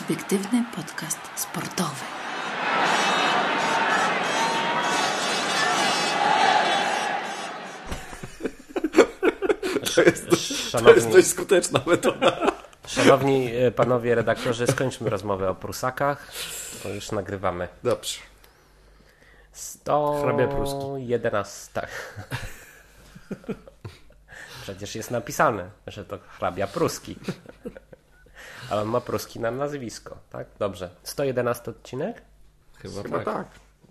Subiektywny podcast sportowy. To jest, to jest dość skuteczna metoda. szanowni e, panowie redaktorzy, skończmy rozmowę o Prusakach, bo już nagrywamy. Dobrze. 111. Hrabia Pruski. Tak. Przecież jest napisane, że to hrabia Pruski. Ale on ma Pruski na nazwisko, tak? Dobrze. 111 odcinek? Chyba, Chyba tak. tak.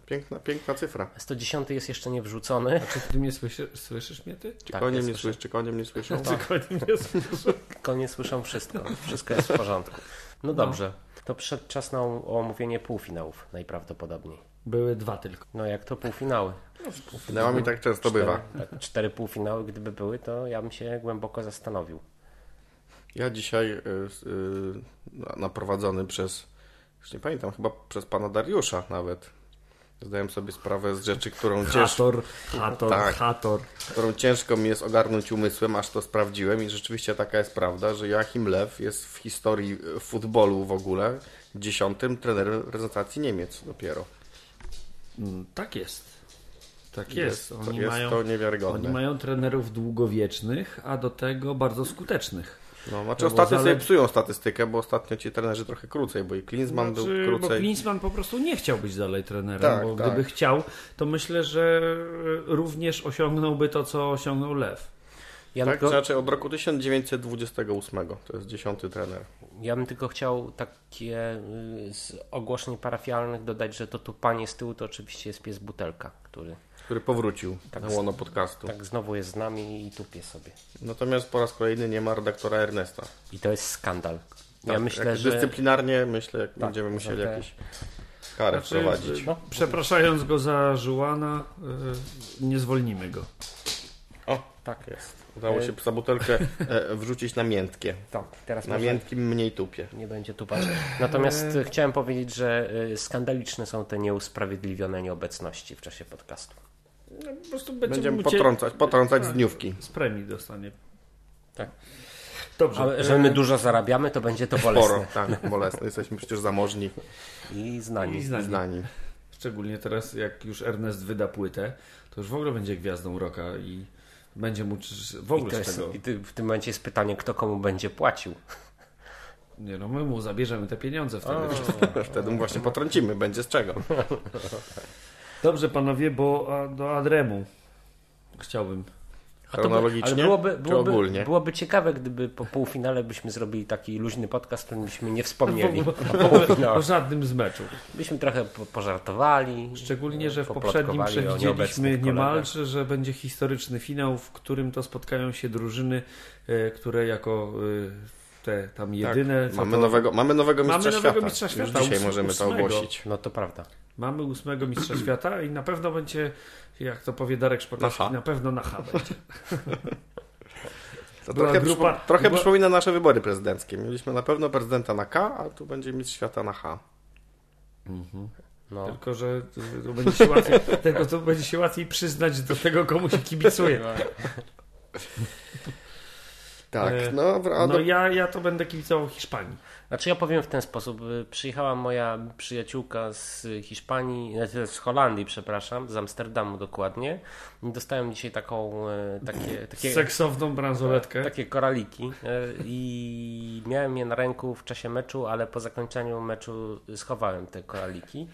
Piękna, piękna cyfra. 110 jest jeszcze nie wrzucony. Czy ty mnie słyszysz, słyszysz mnie ty? Czy Tak, konie ja mnie słyszę. słyszy, czy konie mnie słyszą? Czy konie mnie słyszą? Konie słyszą wszystko. Wszystko jest w porządku. No dobrze. To przyszedł czas na omówienie półfinałów najprawdopodobniej. Były dwa tylko. No jak to półfinały? Finałami tak często bywa. Cztery, tak, cztery półfinały, gdyby były, to ja bym się głęboko zastanowił. Ja dzisiaj y, na- naprowadzony przez, już nie pamiętam, chyba przez pana Dariusza nawet. Zdałem sobie sprawę z rzeczy, którą, cięż, Hator, Tak. Hator. którą ciężko mi jest ogarnąć umysłem, aż to sprawdziłem i rzeczywiście taka jest prawda, że Joachim Lew jest w historii y, futbolu w ogóle dziesiątym trenerem reprezentacji Niemiec dopiero. Mm, Tak jest. Tak jest. to, Oni, jest mają, to niewiarygodne. oni mają trenerów długowiecznych, a do tego bardzo skutecznych. No, znaczy No bo ostatnio zale- sobie psują statystykę, bo ostatnio ci trenerzy trochę krócej, bo i Klinsmann Znaczy, był bo krócej. Klinsmann po prostu nie chciał być dalej trenerem, Tak, bo tak. gdyby chciał, to myślę, że również osiągnąłby to, co osiągnął Lew. Ja, Tak, tylko, znaczy od roku 1928, to jest dziesiąty trener. ja bym tylko chciał takie y, z ogłoszeń parafialnych dodać, że to tu panie z tyłu to oczywiście jest pies Butelka, który który powrócił Tak, na łono podcastu. tak znowu jest z nami i tupie sobie. Natomiast po raz kolejny nie ma redaktora Ernesta. I to jest skandal. Ja Tak, myślę, jak że... Dyscyplinarnie myślę, jak będziemy za musieli te- jakieś karę Znaczy, wprowadzić. no, przepraszając go za Żułana, y, nie zwolnimy go. O, Tak jest. Udało się psa butelkę e, wrzucić na miętkie. Tak, teraz Na miętkim mniej tupie. nie będzie tupać. Natomiast y, chciałem powiedzieć, że skandaliczne są te nieusprawiedliwione nieobecności w czasie podcastu. No, po prostu Będziemy cie- potrącać, potrącać z dniówki. Z premii dostanie. Tak. Dobrze. Ale że my dużo zarabiamy, to będzie to Sporo, bolesne. tak, bolesne. Jesteśmy przecież zamożni I znani. I znani. znani. Szczególnie teraz, jak już Ernest wyda płytę, to już w ogóle będzie gwiazdą roka i będzie mu w I, ogóle to z jest, tego. I ty, w tym momencie jest pytanie, kto komu będzie płacił. Nie no, my mu zabierzemy te pieniądze wtedy. Wtedy mu właśnie potrącimy, będzie z czego. Dobrze panowie, bo do Adremu chciałbym. By- Chronologicznie ale byłoby, czy byłoby, ogólnie? byłoby ciekawe, gdyby po półfinale byśmy zrobili taki luźny podcast, w którym byśmy nie wspomnieli Po, o po, żadnym z meczów. Byśmy trochę po- pożartowali. Szczególnie, że w poprzednim przewidzieliśmy niemalże, że będzie historyczny finał, w którym to spotkają się drużyny, e, które jako e, te tam jedyne. tak, mamy, to- nowego, mamy nowego Mamy mistrza nowego świata. mistrza Już świata, dzisiaj ós- możemy to ogłosić. No to prawda. Mamy ósmego mistrza świata i na pewno będzie, jak to powie Darek Szpakowski, Na na pewno na H będzie. To Była trochę grupa- przypo- trochę była- przypomina nasze wybory prezydenckie. Mieliśmy na pewno prezydenta na K, a tu będzie mistrz świata na H. No. Tylko, że to, to będzie się łatwiej, tylko to będzie się łatwiej przyznać do tego, komu się kibicuje. Tak, E, no, a No ja, ja to będę kibicował Hiszpanii. Znaczy ja powiem w ten sposób. Y, Przyjechała moja przyjaciółka z Hiszpanii, znaczy z Holandii, przepraszam, z Amsterdamu dokładnie. Dostałem dzisiaj taką, e, takie, takie, Seksowną bransoletkę. takie koraliki i miałem je na ręku w czasie meczu, ale po zakończeniu meczu schowałem te koraliki,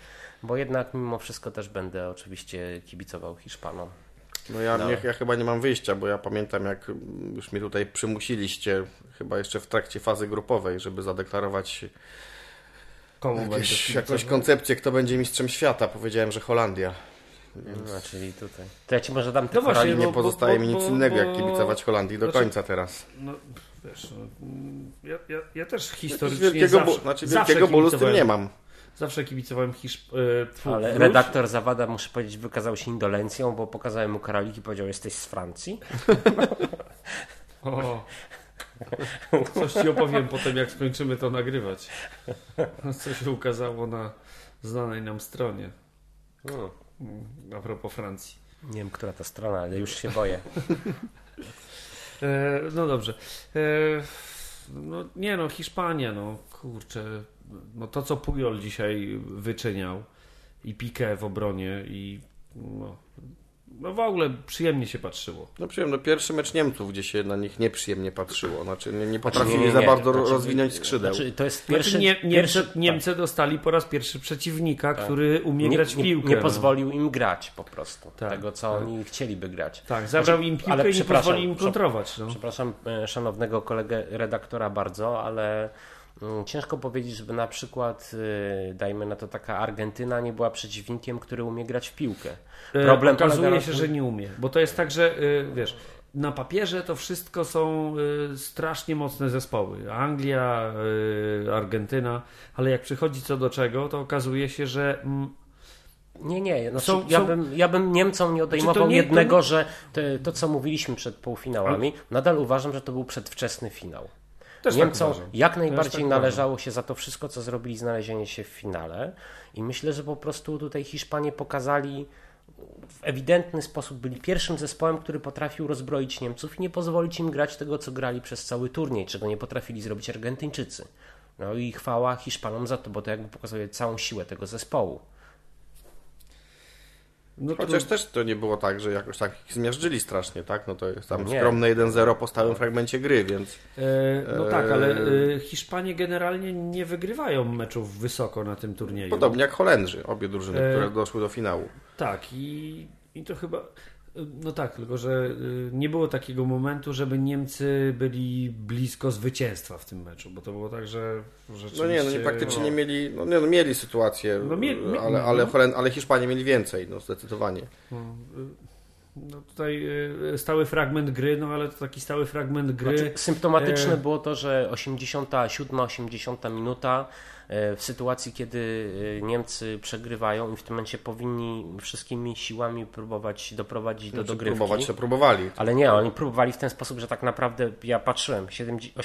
bo jednak mimo wszystko też będę oczywiście kibicował Hiszpanom. No ja, No. nie, ja chyba nie mam wyjścia, bo ja pamiętam jak mm, już mnie tutaj przymusiliście, chyba jeszcze w trakcie fazy grupowej, żeby zadeklarować Komu jakieś, jakąś koncepcję, kto będzie mistrzem świata. Powiedziałem, że Holandia. No, czyli tutaj. To ja ci może dam te No właśnie. Nie bo- pozostaje mi bo- nic bo- innego, jak bo- kibicować Holandii do Znaczy- końca teraz. No, wiesz, no, mm, ja, ja, ja też historycznie wielkiego, zawsze, bu- znaczy, zawsze wielkiego bólu z tym nie mam. Zawsze kibicowałem Hiszp... tfu, Ale wróć. redaktor Zawada, muszę powiedzieć, wykazał się indolencją, bo pokazałem mu koraliki i powiedział, jesteś z Francji. O. Coś ci opowiem potem, jak skończymy to nagrywać. Co się ukazało na znanej nam stronie. Hmm. Mm, A propos Francji. Nie wiem, która to strona, ale już się boję. E, no dobrze. E, no, nie no, Hiszpania, no kurczę. No to, co Pujol dzisiaj wyczyniał i Piqué w obronie i no, no w ogóle przyjemnie się patrzyło. No przyjemnie, no pierwszy mecz Niemców, gdzie się na nich nieprzyjemnie patrzyło. Znaczy nie, nie potrafili nie, nie, za nie, bardzo znaczy, rozwinąć skrzydeł. Znaczy, to jest Znaczy, pierwszy, nie, Niemcy, pierwszy, Niemcy dostali po raz pierwszy przeciwnika, który umie Tak. nie, grać w piłkę. nie no. pozwolił im grać po prostu. Tak, tego, co tak. oni chcieliby grać. Tak, zabrał im piłkę ale i nie pozwolił im kontrować. No. Przepraszam e, szanownego kolegę redaktora bardzo, ale ciężko powiedzieć, żeby na przykład, e, dajmy na to taka Argentyna nie była przeciwnikiem, który umie grać w piłkę. Problem polega okazuje na się, że nie umie, bo to jest tak, że y, wiesz, na papierze to wszystko są y, strasznie mocne zespoły. Anglia, y, Argentyna, ale jak przychodzi co do czego, to okazuje się, że mm, Nie, nie. Znaczy, Są- ja, są- Bym, ja bym Niemcom nie odejmował nie- to jednego, nie- że te, to, co mówiliśmy przed półfinałami, nadal uważam, że to był przedwczesny finał. Też Niemcom tak jak najbardziej tak należało się za to wszystko, co zrobili, znalezienie się w finale. I myślę, że po prostu tutaj Hiszpanie pokazali w ewidentny sposób, byli pierwszym zespołem, który potrafił rozbroić Niemców i nie pozwolić im grać tego, co grali przez cały turniej, czego nie potrafili zrobić Argentyńczycy. No i chwała Hiszpanom za to, bo to jakby pokazuje całą siłę tego zespołu. No, to- Chociaż też to nie było tak, że jakoś tak ich zmiażdżyli strasznie, tak? No to jest tam Nie. skromne 1-0 po stałym fragmencie gry, więc E, no tak, ale Eee. e, Hiszpanie generalnie nie wygrywają meczów wysoko na tym turnieju. podobnie jak Holendrzy, obie drużyny, E, które doszły do finału. Tak, i, i to chyba. No tak, tylko że y, nie było takiego momentu, żeby Niemcy byli blisko zwycięstwa w tym meczu, bo to było tak, że rzeczywiście... No nie, no nie praktycznie nie mieli, no nie, no mieli sytuację, No mie- mie- ale, ale, Holen- ale Hiszpanie mieli więcej, no zdecydowanie. No tutaj y, stały fragment gry, no ale to taki stały fragment gry. Znaczy, symptomatyczne e, było to, że 87-80 minuta w sytuacji, kiedy e, Niemcy przegrywają i w tym momencie powinni wszystkimi siłami próbować doprowadzić do Znaczy, dogrywki. próbować to próbowali. Ale nie, oni próbowali w ten sposób, że tak naprawdę ja patrzyłem, 70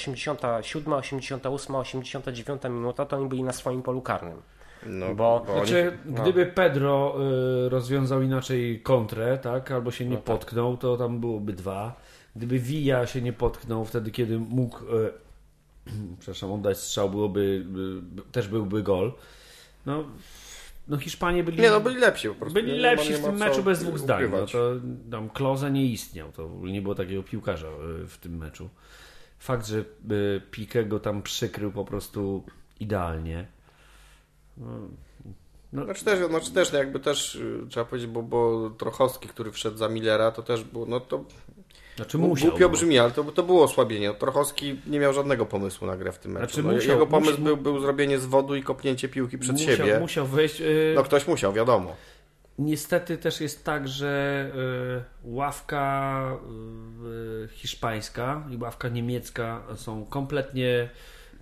87, 88, 89 minuta to oni byli na swoim polu karnym. No, Bo- oni- Znaczy, no. gdyby Pedro y, rozwiązał inaczej kontrę, tak, albo się nie No tak. potknął, to tam byłoby dwa. Gdyby Villa się nie potknął wtedy, kiedy mógł, y, przepraszam, oddać strzał, byłoby, też byłby gol. No, no Hiszpanie byli, Nie, no byli lepsi po prostu. byli Nie- nie lepsi ma- w nie tym meczu bez dwóch zdań. No, to tam Kloze nie istniał, to nie było takiego piłkarza y, w tym meczu. Fakt, że y, Piqué go tam przykrył po prostu idealnie. No, Znaczy też, znaczy też no jakby też y, trzeba powiedzieć, bo, bo Trochowski, który wszedł za Millera, to też było, no to Znaczy musiał. głupio bo- brzmi, ale to, to było osłabienie. Trochowski nie miał żadnego pomysłu na grę w tym meczu. Znaczy no, musiał- jego pomysł musi- był, był zrobienie z wodu i kopnięcie piłki przed musiał, siebie. Musiał wejść. y, No ktoś musiał, wiadomo. Niestety też jest tak, że y, ławka y, hiszpańska i ławka niemiecka są kompletnie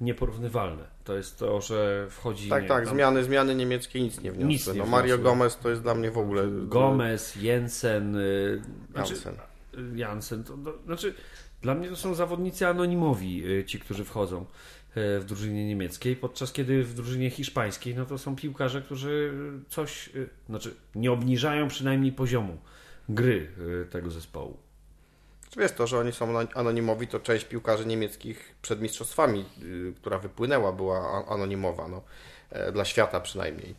nieporównywalne. To jest to, że wchodzi. Tak, nie, tak, tam zmiany, zmiany niemieckie nic nie wniosły. Nic nie no, Mario. Gomez to jest dla mnie w ogóle... Gomez, Jensen, y, znaczy, Jansen. To, to, znaczy, dla mnie to są zawodnicy anonimowi, y, ci, którzy wchodzą y, w drużynie niemieckiej, podczas kiedy w drużynie hiszpańskiej no to są piłkarze, którzy coś, y, znaczy nie obniżają przynajmniej poziomu gry tego zespołu. Wiesz to, że oni są ano- anonimowi, to część piłkarzy niemieckich przed mistrzostwami, która wypłynęła, była anonimowa, no, e, dla świata przynajmniej.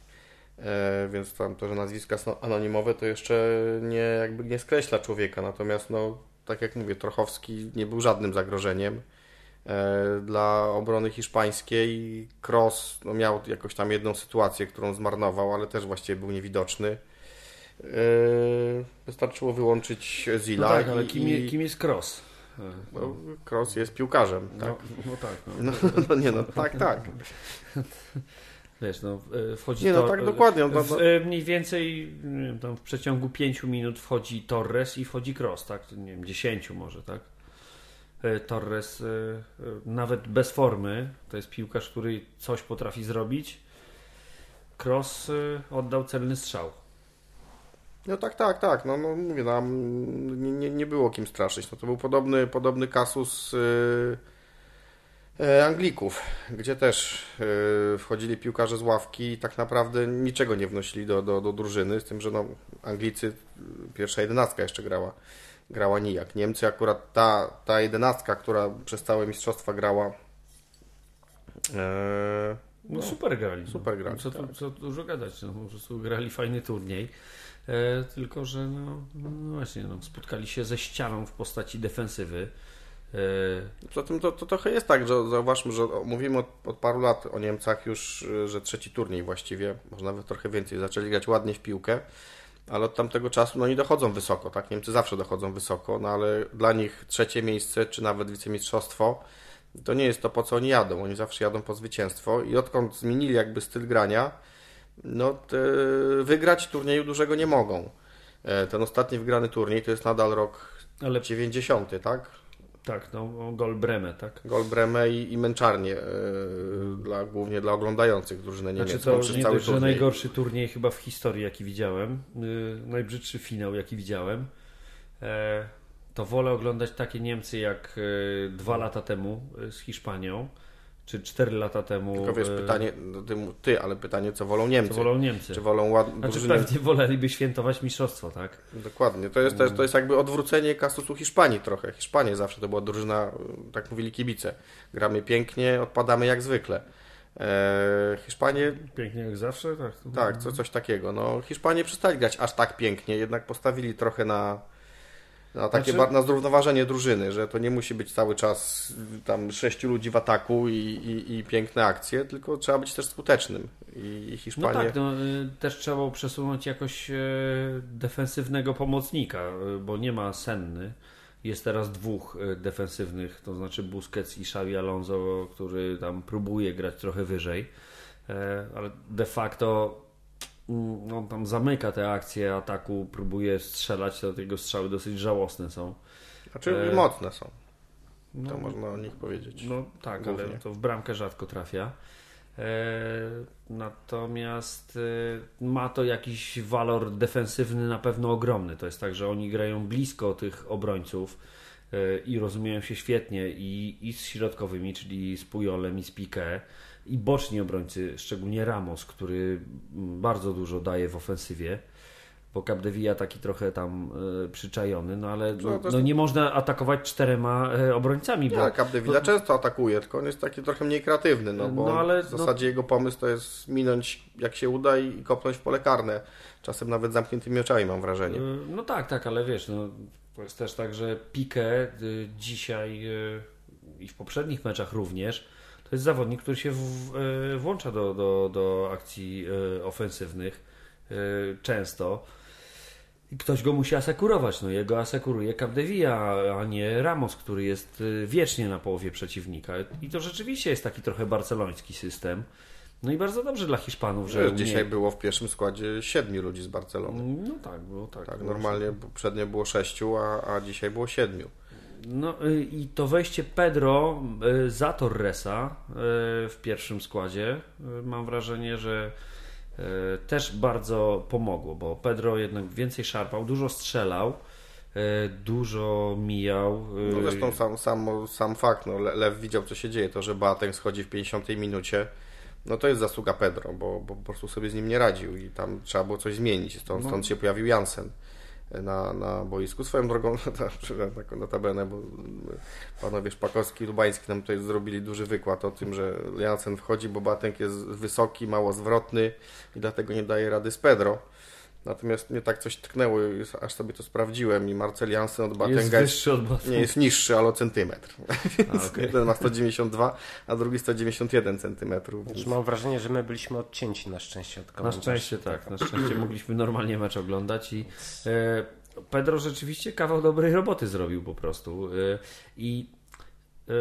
E, więc tam to, że nazwiska są anonimowe, to jeszcze nie, jakby nie skreśla człowieka. Natomiast, no, tak jak mówię, Trochowski nie był żadnym zagrożeniem e, dla obrony hiszpańskiej. Cross no, miał jakoś tam jedną sytuację, którą zmarnował, ale też właściwie był niewidoczny. E, wystarczyło wyłączyć Zila. No tak, ale kim, i- kim jest Cross? no, Cross jest piłkarzem, tak? No, no tak. No. No, no nie, no tak, tak. Wiesz, no, y, wchodzi Nie, no tak dokładnie, no, w, no. y, mniej więcej nie wiem, w przeciągu 5 minut wchodzi Torres i wchodzi Cross, tak? Nie wiem, 10 może, tak? Y, Torres nawet bez formy, to jest piłkarz, który coś potrafi zrobić. Cross oddał celny strzał. No tak, tak, tak. No, no mówię, nam nie, nie, nie było kim straszyć. No, to był podobny, podobny kasus yy, Anglików, gdzie też yy, wchodzili piłkarze z ławki i tak naprawdę niczego nie wnosili do, do, do drużyny, z tym, że no, Anglicy, yy, pierwsza jedenastka jeszcze grała, grała nijak. Niemcy akurat ta, ta jedenastka, która przez całe mistrzostwa grała, yy, No, super grali. no. super grali, Co, tu- tak. co dużo gadać, no, po prostu grali fajny turniej. E, tylko, że no, no właśnie, no, spotkali się ze ścianą w postaci defensywy. E, Poza tym to, to trochę jest tak, że zauważmy, że mówimy od, od paru lat o Niemcach już, y, że trzeci turniej właściwie, może nawet trochę więcej, zaczęli grać ładnie w piłkę, ale od tamtego czasu no nie dochodzą wysoko, tak? Niemcy zawsze dochodzą wysoko, no ale dla nich trzecie miejsce, czy nawet wicemistrzostwo, to nie jest to, po co oni jadą. Oni zawsze jadą po zwycięstwo i odkąd zmienili jakby styl grania, no wygrać turnieju dużego nie mogą. E, Ten ostatni wygrany turniej to jest nadal rok ale 90, tak? Tak, no, o gol Breme, tak? Gol Breme i, i męczarnie, e, dla, głównie dla oglądających drużynę niemiecką Znaczy to przez nie cały turniej. najgorszy turniej chyba w historii, jaki widziałem, yy, najbrzydszy finał, jaki widziałem, e, to wolę oglądać takie Niemcy jak e, dwa lata temu z Hiszpanią, czy cztery lata temu. Tylko wiesz, e, pytanie, no ty, ale pytanie, co wolą Niemcy? Co wolą Niemcy. Czy wolą ład... Znaczy drużynę... pewnie woleliby świętować mistrzostwo, tak? Dokładnie. To jest, to, jest, to jest jakby odwrócenie kasusu Hiszpanii trochę. Hiszpanie zawsze to była drużyna, tak mówili kibice. Gramy pięknie, odpadamy jak zwykle. E, Hiszpanie, Pięknie jak zawsze, tak. tak, co, coś takiego. No, Hiszpanie przestali grać aż tak pięknie, jednak postawili trochę na, na takie Znaczy- na zrównoważenie drużyny, że to nie musi być cały czas tam sześciu ludzi w ataku i, i, i piękne akcje, tylko trzeba być też skutecznym. I No Hiszpanie. tak, no, y, też trzeba przesunąć jakoś e, defensywnego pomocnika, e, bo nie ma Senny. Jest teraz dwóch e, defensywnych, to znaczy Busquets i Xavi Alonso, który tam próbuje grać trochę wyżej, ale de facto on tam zamyka te akcje ataku, próbuje strzelać, to jego strzały dosyć żałosne są. Znaczy e, mocne są, No, to można o nich powiedzieć. No tak, Głównie. ale to w bramkę rzadko trafia. E, natomiast e, ma to jakiś walor defensywny na pewno ogromny. To jest tak, że oni grają blisko tych obrońców e, i rozumieją się świetnie i, i z środkowymi, czyli z Pujolem i z Piqué i boczni obrońcy, szczególnie Ramos, który bardzo dużo daje w ofensywie. Bo Capdevilla taki trochę tam e, przyczajony, no ale No, no, no, nie można atakować czterema e, obrońcami, bo Capdevilla często atakuje, tylko on jest taki trochę mniej kreatywny, no bo No, ale w no- zasadzie jego pomysł to jest minąć jak się uda i kopnąć w pole karne. Czasem nawet zamkniętymi oczami mam wrażenie. Y, No tak, tak, ale wiesz, no, to jest też tak, że Piqué y, dzisiaj y, i w poprzednich meczach również to jest zawodnik, który się w, y, włącza do, do, do akcji y, ofensywnych y, często. I ktoś go musi asekurować. No, jego asekuruje Capdevilla, a nie Ramos, który jest wiecznie na połowie przeciwnika. I to rzeczywiście jest taki trochę barceloński system. No i bardzo dobrze dla Hiszpanów, że umie- dzisiaj było w pierwszym składzie siedmiu ludzi z Barcelony. No tak, było tak. Tak, normalnie poprzednio było sześciu, a, a dzisiaj było siedmiu. No y, i to wejście Pedro y, za Torresa y, w pierwszym składzie mam wrażenie, że też bardzo pomogło, bo Pedro jednak więcej szarpał, dużo strzelał, dużo mijał. No zresztą sam, sam, sam fakt, no, Le- Lew widział co się dzieje, to że Boateng schodzi w 50 minucie, no to jest zasługa Pedro, bo, bo po prostu sobie z nim nie radził i tam trzeba było coś zmienić, stąd, No. stąd się pojawił Jansen na, na boisku. Swoją drogą, na, notabene, bo panowie Szpakowski i Lubański nam tutaj zrobili duży wykład o tym, że Jansen wchodzi, bo Boateng jest wysoki, mało zwrotny i dlatego nie daje rady z Pedro. Natomiast mnie tak coś tknęło, aż sobie to sprawdziłem i Marcel Jansen od jest Boatenga jest wyższy od nie jest niższy, ale o centymetr. Więc okej. jeden ma 192, a drugi 191 centymetrów. Więc... Znaczy, mam wrażenie, że my byliśmy odcięci na szczęście od Na komentarzy. szczęście tak, na szczęście mogliśmy normalnie mecz oglądać i e, Pedro rzeczywiście kawał dobrej roboty zrobił po prostu. E, I e,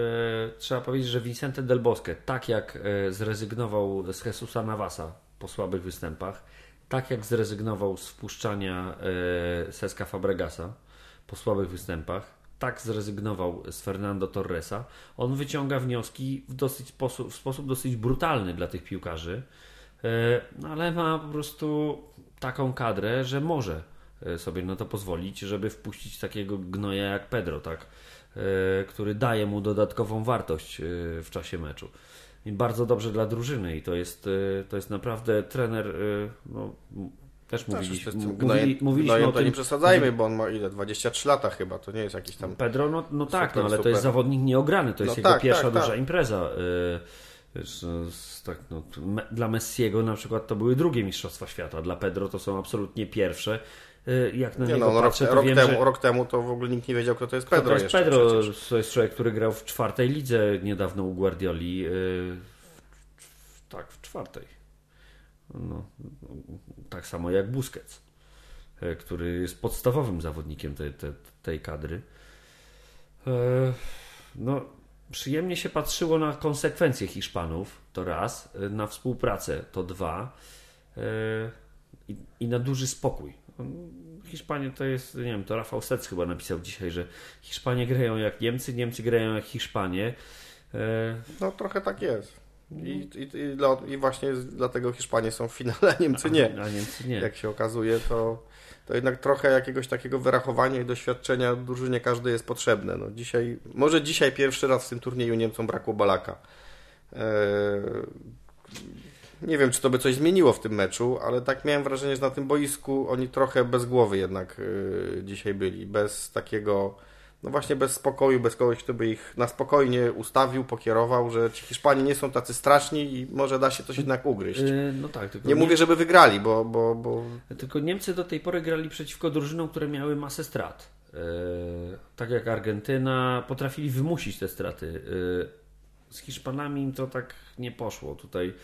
trzeba powiedzieć, że Vicente Del Bosque, tak jak e, zrezygnował z Jesusa Navasa po słabych występach, tak jak zrezygnował z wpuszczania e, Seska Fabregasa po słabych występach, tak zrezygnował z Fernando Torresa. On wyciąga wnioski w, dosyć sposób, w sposób dosyć brutalny dla tych piłkarzy, e, no ale ma po prostu taką kadrę, że może e, sobie na to pozwolić, żeby wpuścić takiego gnoja jak Pedro, tak? E, który daje mu dodatkową wartość e, w czasie meczu. Bardzo dobrze dla drużyny i to jest, e, to jest naprawdę trener, e, no, też mówiliśmy, z tym mówili, gnojem, mówiliśmy gnojem o to tym, nie przesadzajmy, bo on ma ile? 23 lata chyba, to nie jest jakiś tam... Pedro, no, no tak, Super, no, ale to super. jest zawodnik nieograny, to jest No jego tak, pierwsza tak, duża tak. impreza. Y, Wiesz, no, z- tak, no, dla Messiego na przykład to były drugie Mistrzostwa Świata, dla Pedro to są absolutnie pierwsze. Y, Jak na Nie niego no, no rok, patrzę, to rok, wiem, temu, że... rok temu to w ogóle nikt nie wiedział, kto to jest Pedro to jest jeszcze Pedro, przecież. to jest człowiek, który grał w czwartej lidze niedawno u Guardioli. w- tak, w czwartej. No, tak samo jak Busquets, yy, który jest podstawowym zawodnikiem tej, tej, tej kadry. No, przyjemnie się patrzyło na konsekwencje Hiszpanów, to raz, na współpracę, to dwa i, i na duży spokój. Hiszpanie to jest, nie wiem, to Rafał Sec chyba napisał dzisiaj, że Hiszpanie grają jak Niemcy, Niemcy grają jak Hiszpanie. E, No trochę tak jest. I, i, i, dla, I właśnie dlatego Hiszpanie są w finale, a Niemcy nie. A Niemcy nie. Jak się okazuje, to, to jednak trochę jakiegoś takiego wyrachowania i doświadczenia drużynie każdy jest potrzebne. No dzisiaj, może dzisiaj pierwszy raz w tym turnieju Niemcom brakło Balaka. Eee, nie wiem, czy to by coś zmieniło w tym meczu, ale tak miałem wrażenie, że na tym boisku oni trochę bez głowy jednak yy, dzisiaj byli. Bez takiego, no właśnie bez spokoju, bez kogoś, kto by ich na spokojnie ustawił, pokierował, że ci Hiszpanie nie są tacy straszni i może da się coś jednak ugryźć. E, no tak, tylko Nie Niem- mówię, żeby wygrali, bo, bo, bo Tylko Niemcy do tej pory grali przeciwko drużynom, które miały masę strat. E, tak jak Argentyna, potrafili wymusić te straty. E, z Hiszpanami im to tak nie poszło. Tutaj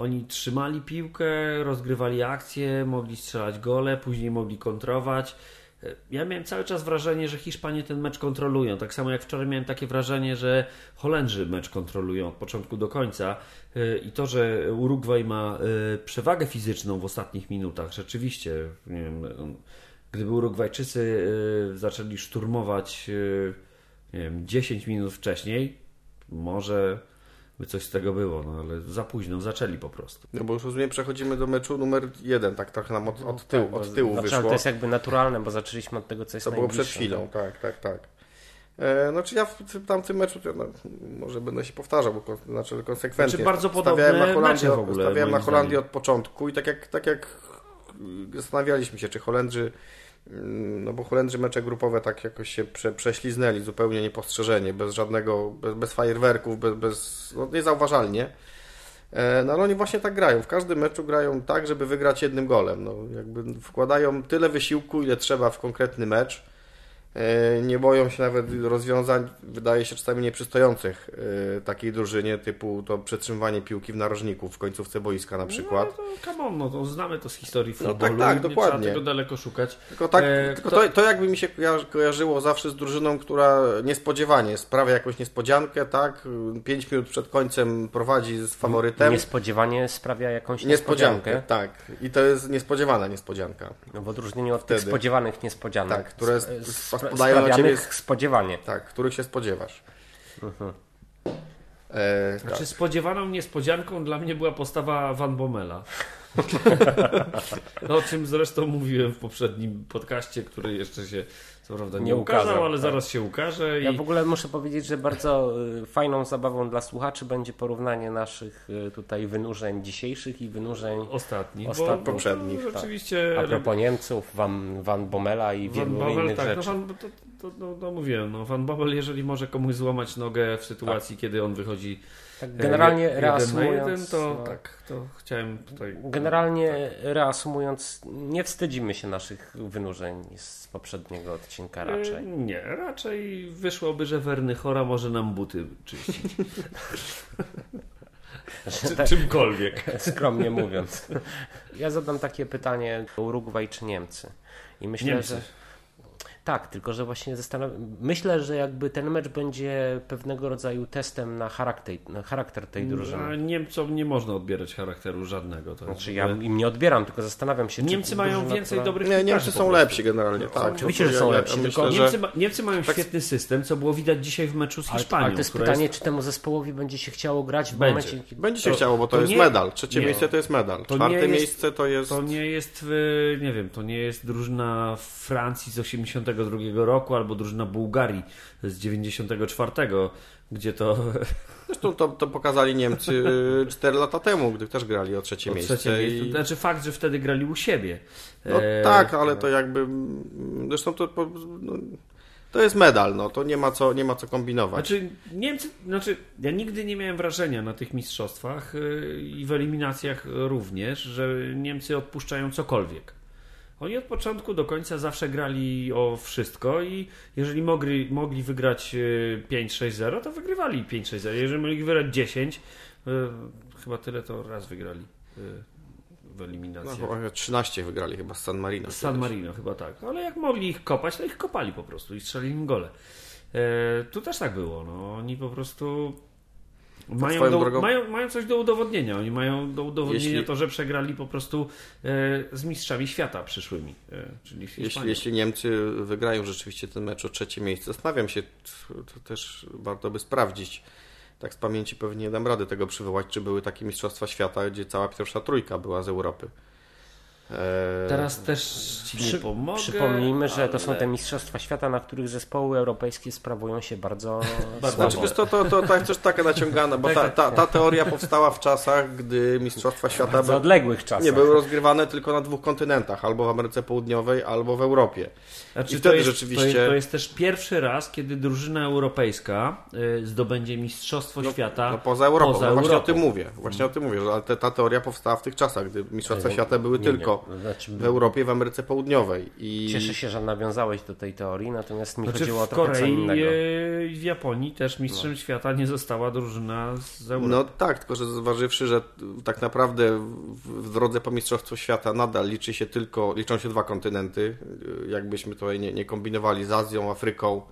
oni trzymali piłkę, rozgrywali akcje, mogli strzelać gole, później mogli kontrować. E, Ja miałem cały czas wrażenie, że Hiszpanie ten mecz kontrolują. Tak samo jak wczoraj miałem takie wrażenie, że Holendrzy mecz kontrolują od początku do końca. E, I to, że Urugwaj ma e, przewagę fizyczną w ostatnich minutach, rzeczywiście, nie wiem, gdyby Urugwajczycy zaczęli szturmować nie wiem, 10 minut wcześniej, może by coś z tego było, no ale za późno zaczęli po prostu. No bo już rozumiem, przechodzimy do meczu numer jeden, tak trochę nam od, od tyłu, Tak, od tyłu znaczy, wyszło. To jest jakby naturalne, bo zaczęliśmy od tego, co jest To było przed chwilą, tak, tak, tak. E, no czy ja w tym- tamtym meczu, no, może będę się powtarzał, bo znaczy konsekwentnie. Znaczy, bardzo stawiałem podobne na Holandię, w ogóle, Stawiałem na Holandię zdaniem. od początku i tak jak, tak jak zastanawialiśmy się, czy Holendrzy, no bo Holendrzy mecze grupowe tak jakoś się prze, prześliznęli zupełnie niepostrzeżenie, bez żadnego, bez, bez fajerwerków, bez, bez no, niezauważalnie. E, No ale oni właśnie tak grają. W każdym meczu grają tak, żeby wygrać jednym golem. No, jakby wkładają tyle wysiłku, ile trzeba w konkretny mecz. E, Nie boją się nawet rozwiązań, wydaje się czasami nieprzystojących e, takiej drużynie, typu to przetrzymywanie piłki w narożniku w końcówce boiska na przykład. No, to come on, no, to znamy to z historii No futbolu. tak, tak, nie dokładnie. trzeba tego daleko szukać. Tylko, tak, E, tylko kto- to, to jakby mi się kojarzy- kojarzyło zawsze z drużyną, która niespodziewanie sprawia jakąś niespodziankę, tak? 5 minut przed końcem prowadzi z faworytem. Niespodziewanie sprawia jakąś Niespodziankę, niespodziankę. tak. I to jest niespodziewana niespodzianka. No w odróżnieniu od tych Wtedy. spodziewanych niespodzianek. Tak, które s- sp- spra- spadają na ciebie- spodziewanie. Tak, których się spodziewasz. Mhm. E, tak. Znaczy spodziewaną niespodzianką dla mnie była postawa Van Bommela. no, o czym zresztą mówiłem w poprzednim podcaście, który jeszcze się co prawda nie, Nie ukazał, ukazał, ale tak. zaraz się ukaże. Ja i... w ogóle muszę powiedzieć, że bardzo y, fajną zabawą dla słuchaczy będzie porównanie naszych y, tutaj wynurzeń dzisiejszych i wynurzeń Ostatni, Ostatnich. bo, Poprzednich, bo tak. a propos Niemców, Van, Van Bommela i Van wielu innych tak, no, rzeczy. Van, to, to, no, no mówiłem, no, Van Bommel, jeżeli może komuś złamać nogę w sytuacji, kiedy on wychodzi Tak, e, generalnie jeden reasumując, jeden, to no, tak, to chciałem tutaj... generalnie reasumując, nie wstydzimy się naszych wynurzeń z poprzedniego odcinka E, raczej. Nie, raczej wyszłoby, że Werny Chora może nam buty czyścić. Czy, te- czymkolwiek. Skromnie mówiąc. Ja zadam takie pytanie: Urugwaj czy Niemcy? I myślę, Niemcy. że. Tak, tylko że właśnie zastanawiam. Myślę, że jakby ten mecz będzie pewnego rodzaju testem na charakter, na charakter tej A drużyny. Niemcom nie można odbierać charakteru żadnego. To Znaczy jest ja im nie odbieram, tylko zastanawiam się, czy Niemcy mają więcej która- dobrych Nie, Niemcy są lepsi generalnie, tak. Oczywiście, że Ja- są ja lepsi, myślę, tylko że- Niemcy, ma, Niemcy mają Tak. świetny system, co było widać dzisiaj w meczu z Hiszpanią. ale to jest pytanie, czy temu zespołowi będzie się chciało grać w Będzie. momencie, kiedy... Będzie się To- chciało, bo to, to jest nie- medal. Trzecie nie. miejsce to jest medal. To Czwarte nie jest- miejsce to jest... To nie jest, nie wiem, to nie jest drużyna Francji z 82 roku albo drużyna Bułgarii z 94, gdzie to Zresztą to, to pokazali Niemcy 4 lata temu, gdy też grali o trzecie o miejsce. trzecie miejsce. i- Znaczy fakt, że wtedy grali u siebie. No E, tak, ale to jakby. mm, Zresztą to. No, to jest medal, no to nie ma co, nie ma co kombinować. Znaczy, Niemcy, znaczy, ja nigdy nie miałem wrażenia na tych mistrzostwach yy, i w eliminacjach również, że Niemcy odpuszczają cokolwiek. Oni od początku do końca zawsze grali o wszystko i jeżeli mogli, mogli wygrać yy, 5-6-0, to wygrywali 5-6-0. Jeżeli mogli wygrać 10, yy, chyba tyle to raz wygrali yy, w No, eliminacjach. chyba 13 wygrali chyba z San Marino. San Marino chyba tak. Ale jak mogli ich kopać, to ich kopali po prostu i strzelili im gole. E, tu też tak było. No. Oni po prostu mają, do, mają, mają coś do udowodnienia. Oni mają do udowodnienia Jeśli- to, że przegrali po prostu e, z mistrzami świata przyszłymi. E, czyli Jeśli, jeśli Niemcy wygrają rzeczywiście ten mecz o trzecie miejsce, zastanawiam się, to też warto by sprawdzić. Tak z pamięci pewnie nie dam rady tego przywołać, czy były takie mistrzostwa świata, gdzie cała pierwsza trójka była z Europy. Eee, Teraz też ci nie Przy, pomogę. przypomnijmy, że to są ale- te mistrzostwa świata, na których zespoły europejskie sprawują się bardzo, Bardzo. Znaczy, wiesz, to, to, to tak, też taka naciągana, bo ta, ta, ta teoria powstała w czasach, gdy Mistrzostwa Świata Bardzo by, odległych czasach. nie były rozgrywane tylko na dwóch kontynentach, albo w Ameryce Południowej, albo w Europie. Znaczy, I to wtedy jest, rzeczywiście- To jest, to jest też pierwszy raz, kiedy drużyna europejska y, zdobędzie Mistrzostwo Świata No poza Europą, poza no właśnie o Europą. tym mówię. Właśnie o tym mówię, że ale te, ta teoria powstała w tych czasach, gdy Mistrzostwa Nie, Świata były nie, tylko Znaczy, w Europie, w Ameryce Południowej. I Cieszę się, że nawiązałeś do tej teorii, natomiast mi Znaczy chodziło o trochę co Korei innego. e, i w Japonii też mistrzem świata nie została drużyna z Europy. No tak, tylko że zważywszy, że tak naprawdę w, w drodze po Mistrzostwo Świata nadal liczy się tylko, liczą się dwa kontynenty, jakbyśmy tutaj nie, nie kombinowali z Azją, Afryką,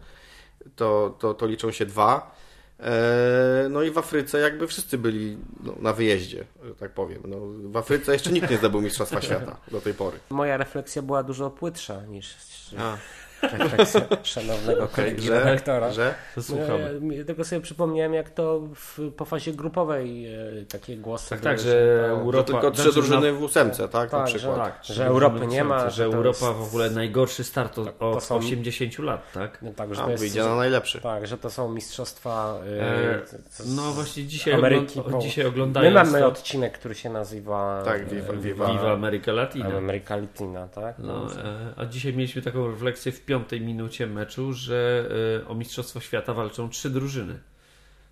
to, to, to liczą się dwa. E, No i w Afryce jakby wszyscy byli no, na wyjeździe, że tak powiem. No, w Afryce jeszcze nikt nie zdobył Mistrzostwa Świata do tej pory. Moja refleksja była dużo płytsza niż A, refleksja szanownego kolegi że, redaktora. że To No, słuchamy. ja, tylko sobie przypomniałem, jak to w, po fazie grupowej e, takie głosy Tak, były, tak, że to- to Europa... tylko trzy znaczy, drużyny w ósemce, tak? Na Tak, przykład. że- Tak, że Europy nie ma, Że Europa jest- w ogóle najgorszy start od, są- 80 lat, tak? No tak, że A, to jest, wyjdzie na najlepszy. tak, że to są mistrzostwa e, E, z- No właśnie dzisiaj, Ameryki. po- dzisiaj My oglądając mamy to, odcinek, który się nazywa Tak, e, Viva- Viva, Viva America Latina. Ameryka Latina, tak? No, e, a dzisiaj mieliśmy taką refleksję w piątej minucie meczu, że e, o Mistrzostwo Świata walczą trzy drużyny.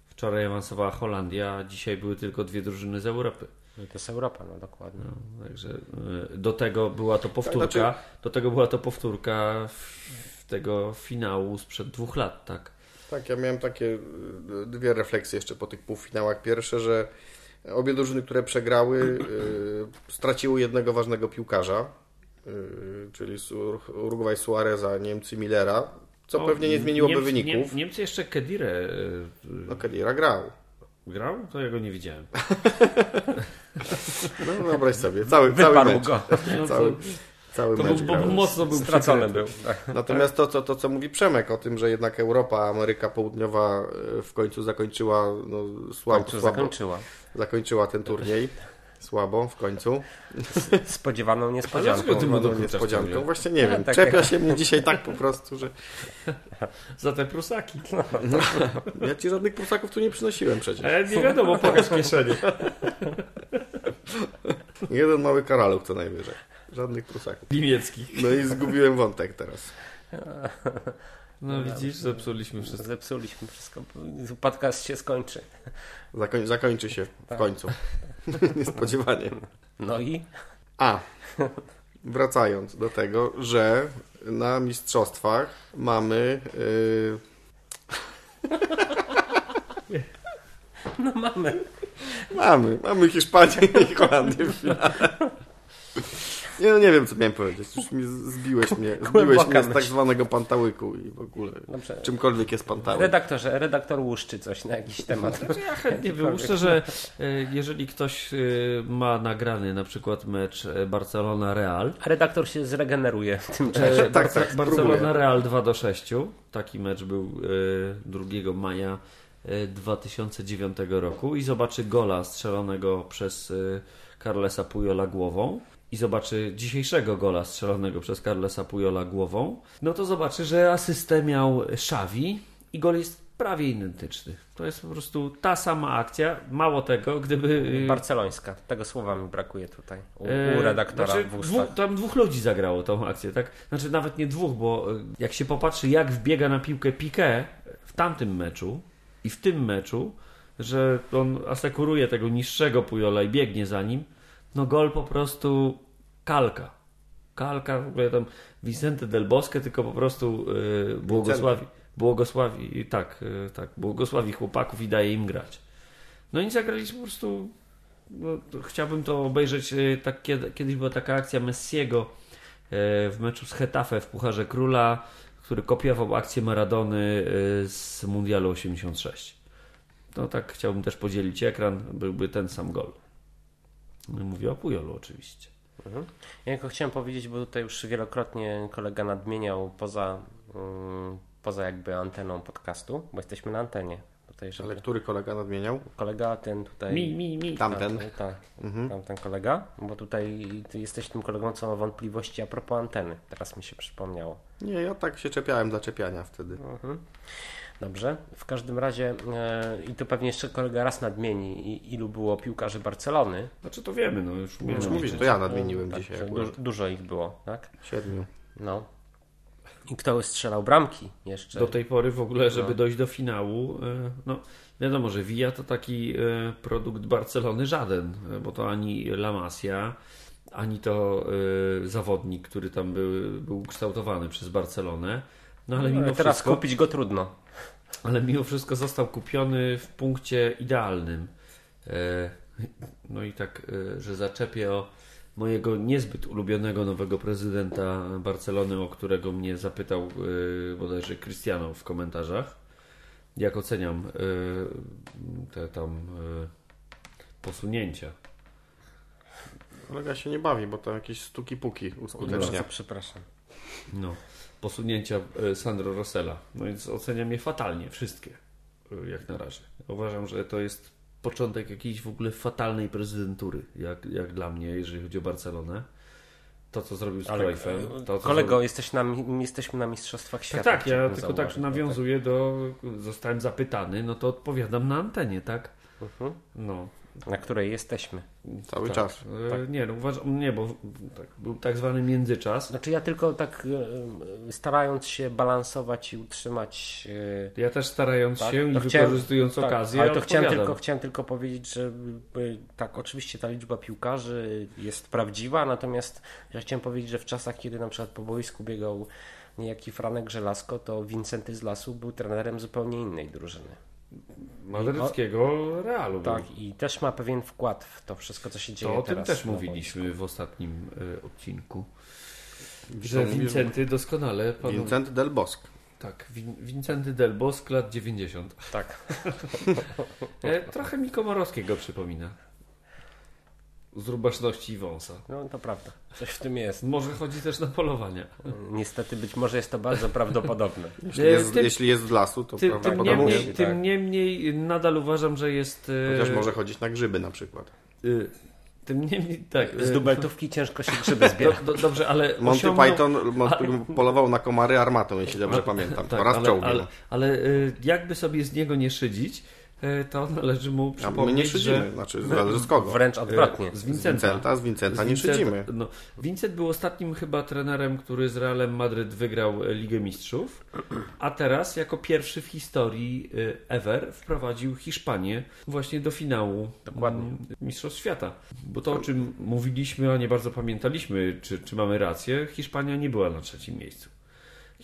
Wczoraj awansowała Holandia, a dzisiaj były tylko dwie drużyny z Europy. No to jest Europa, no dokładnie. No, także e, do tego była to powtórka, znaczy- do tego była to powtórka w, tego finału sprzed dwóch lat, tak? Tak, ja miałem takie y, dwie refleksje jeszcze po tych półfinałach. Pierwsze, że obie drużyny, które przegrały, straciły jednego ważnego piłkarza, czyli Sur- Uruguay Suareza, Niemcy Millera, co O, pewnie nie zmieniłoby Niemcy- wyników. Nie, Niemcy jeszcze Kedire e, No, Kedira grał. grał? To ja go nie widziałem. No, wyobraź sobie, cały, cały Wyparł mecz. go. Cały, cały To mecz był, grał. mocno był Stracony był. Tak. Natomiast to, to, to, co mówi Przemek o tym, że jednak Europa, Ameryka Południowa y, w końcu zakończyła no, W słabo, końcu słabo zakończyła. zakończyła ten turniej. Słabo w końcu. Spodziewaną dlaczego niespodzianką. ty mu No, no, niespodzianką. Właśnie nie wiem. tak Czepia się mnie dzisiaj tak po prostu, że Za te prusaki. ja ci żadnych prusaków tu nie przynosiłem przecież. Ale nie wiadomo, pokaż kieszenie. Jeden mały karaluch co najwyżej. Żadnych prusaków. Niemieckich. No i zgubiłem wątek teraz. No widzisz, zepsuliśmy wszystko. Zepsuliśmy wszystko. Podcast się skończy. Zakoń, zakończy się w końcu. Niespodziewanie. No i A, wracając do tego, że na mistrzostwach mamy... Yy, no mamy. mamy, mamy Hiszpanię i Holandię w finale. Nie, no nie wiem, co miałem powiedzieć. Już mi zbiłeś mnie, zbiłeś mnie z tak zwanego pantałyku i w ogóle Dobrze. czymkolwiek jest pantałyk. Redaktorze, redaktor łuszczy coś na jakiś temat. Ja chętnie wyłuszczę, że e, jeżeli ktoś e, ma nagrany na przykład mecz e, Barcelona-Real, Redaktor się zregeneruje w tym czasie. tak, tak. Barcelona-Real 2 do 6, taki mecz był e, 2 maja e, 2009 roku i zobaczy gola strzelonego przez Carlesa Pujola głową i zobaczy dzisiejszego gola strzelonego przez Carlesa Pujola głową, no to zobaczy, że asystę miał Xavi i gol jest prawie identyczny. To jest po prostu ta sama akcja. Mało tego, gdyby. y, Barcelońska. Tego słowa mi brakuje tutaj. U, E, u redaktora znaczy, w dwóch, tam dwóch ludzi zagrało tą akcję, tak? Znaczy nawet nie dwóch, bo e, jak się popatrzy, jak wbiega na piłkę Piqué w tamtym meczu i w tym meczu, że on asekuruje tego niższego Pujola i biegnie za nim, no gol po prostu kalka. Kalka, w ogóle tam Vicente del Bosque, tylko po prostu e, błogosławi, błogosławi, tak, e, tak, błogosławi chłopaków i daje im grać. No i zagraliśmy po prostu no, chciałbym to obejrzeć. e, Tak, kiedy, kiedyś była taka akcja Messiego e, w meczu z Hetafe w Pucharze Króla, który kopiował akcję Maradony e, z Mundialu 86. No tak chciałbym też podzielić ekran, byłby ten sam gol. Mówię o Pujolu oczywiście. Mhm. Ja tylko chciałem powiedzieć, bo tutaj już wielokrotnie kolega nadmieniał poza, mm, poza jakby anteną podcastu, bo jesteśmy na antenie. Tutaj, żeby Ale który kolega nadmieniał? kolega ten tutaj. Mi, mi, mi. Tamten. Tak, tak, Mhm. tamten kolega, bo tutaj ty jesteś tym kolegą, co ma wątpliwości a propos anteny. Teraz mi się przypomniało. Nie, ja tak się czepiałem zaczepiania wtedy. Mhm. Dobrze. W każdym razie, e, i tu pewnie jeszcze kolega raz nadmieni, i- ilu było piłkarzy Barcelony. Znaczy to wiemy, no już umiemy mówisz, liczyć. to ja nadmieniłem Tak, dzisiaj du- dużo ich było, tak? Siedmiu. No. I kto strzelał bramki jeszcze? Do tej pory w ogóle, żeby No. dojść do finału, e, no wiadomo, że Villa to taki e, produkt Barcelony żaden, e, bo to ani La Masia, ani to e, zawodnik, który tam był, był kształtowany przez Barcelonę. No ale mimo Ale teraz wszystko, kupić go trudno. Ale mimo wszystko został kupiony w punkcie idealnym. E, No i tak, e, że zaczepię o mojego niezbyt ulubionego nowego prezydenta Barcelony, o którego mnie zapytał e, bodajże Cristiano w komentarzach. Jak oceniam te tam posunięcia? Kolega się nie bawi, bo tam jakieś stuki puki uskutecznia. Przepraszam. No, posunięcia e, Sandro Rossella. No więc oceniam je fatalnie, wszystkie, e, jak na razie. Uważam, że to jest początek jakiejś w ogóle fatalnej prezydentury, jak, jak dla mnie, jeżeli chodzi o Barcelonę. To, co zrobił z Cruyffem. Co kolego, zrobił- jesteś na, jesteśmy na Mistrzostwach Tak, Świata. tak, ja chciałbym tylko tak no nawiązuję do... Zostałem zapytany, no to odpowiadam na antenie, tak? Mhm. No, Na której jesteśmy. Cały tak. czas. E, Tak. Nie, no uważam, nie, bo tak, był tak zwany międzyczas. Znaczy ja tylko tak e, starając się balansować i utrzymać e, Ja też starając Tak, się i wykorzystując tak, okazję, ale to chciałem tylko, chciałem tylko powiedzieć, że tak, oczywiście ta liczba piłkarzy jest prawdziwa, natomiast ja chciałem powiedzieć, że w czasach, kiedy na przykład po boisku biegał niejaki Franek Żelazko, to Wincenty z Lasu był trenerem zupełnie innej drużyny. Madryckiego Realu. Tak, i też ma pewien wkład w to wszystko, co się dzieje To o tym teraz też na mówiliśmy w ostatnim e, odcinku. Że Wincenty doskonale panu... Vincent del Bosque. Tak, Win- Wincenty del Bosque lat 90. boisku. Tak. E, trochę mi Komorowskiego przypomina. Z rubaszności i wąsa. No to prawda, coś w tym jest. Może chodzi też na polowania. Niestety być może jest to bardzo prawdopodobne. Jeśli jest, tym- jeśli jest z lasu, to Ty, tym, prawdopodobnie niemniej, musi, tym tak. niemniej nadal uważam, że jest... e, chociaż może chodzić na grzyby na przykład. e, tym niemniej, tak. Z e, dubeltówki ciężko się grzyby zbiera. do, do, dobrze, ale Monty osiągnął- Python polował na komary armatą, jeśli dobrze pamiętam. Tak, oraz ale, czołgiem. ale, ale y, jakby sobie z niego nie szydzić, y, to należy mu A my przypomnieć, nie szydzimy, że znaczy zależy z kogo. Wręcz odwrotnie. z Z Vincenta. Vincenta, z Vincenta z nie Vincenta- szydzimy. No, Vincent był ostatnim chyba trenerem, który z Realem Madryt wygrał e, Ligę Mistrzów, a teraz jako pierwszy w historii ever wprowadził Hiszpanię właśnie do finału Dokładnie. mm, Mistrzostw Świata. Bo to, o czym mówiliśmy, a nie bardzo pamiętaliśmy, czy, czy mamy rację, Hiszpania nie była na trzecim miejscu.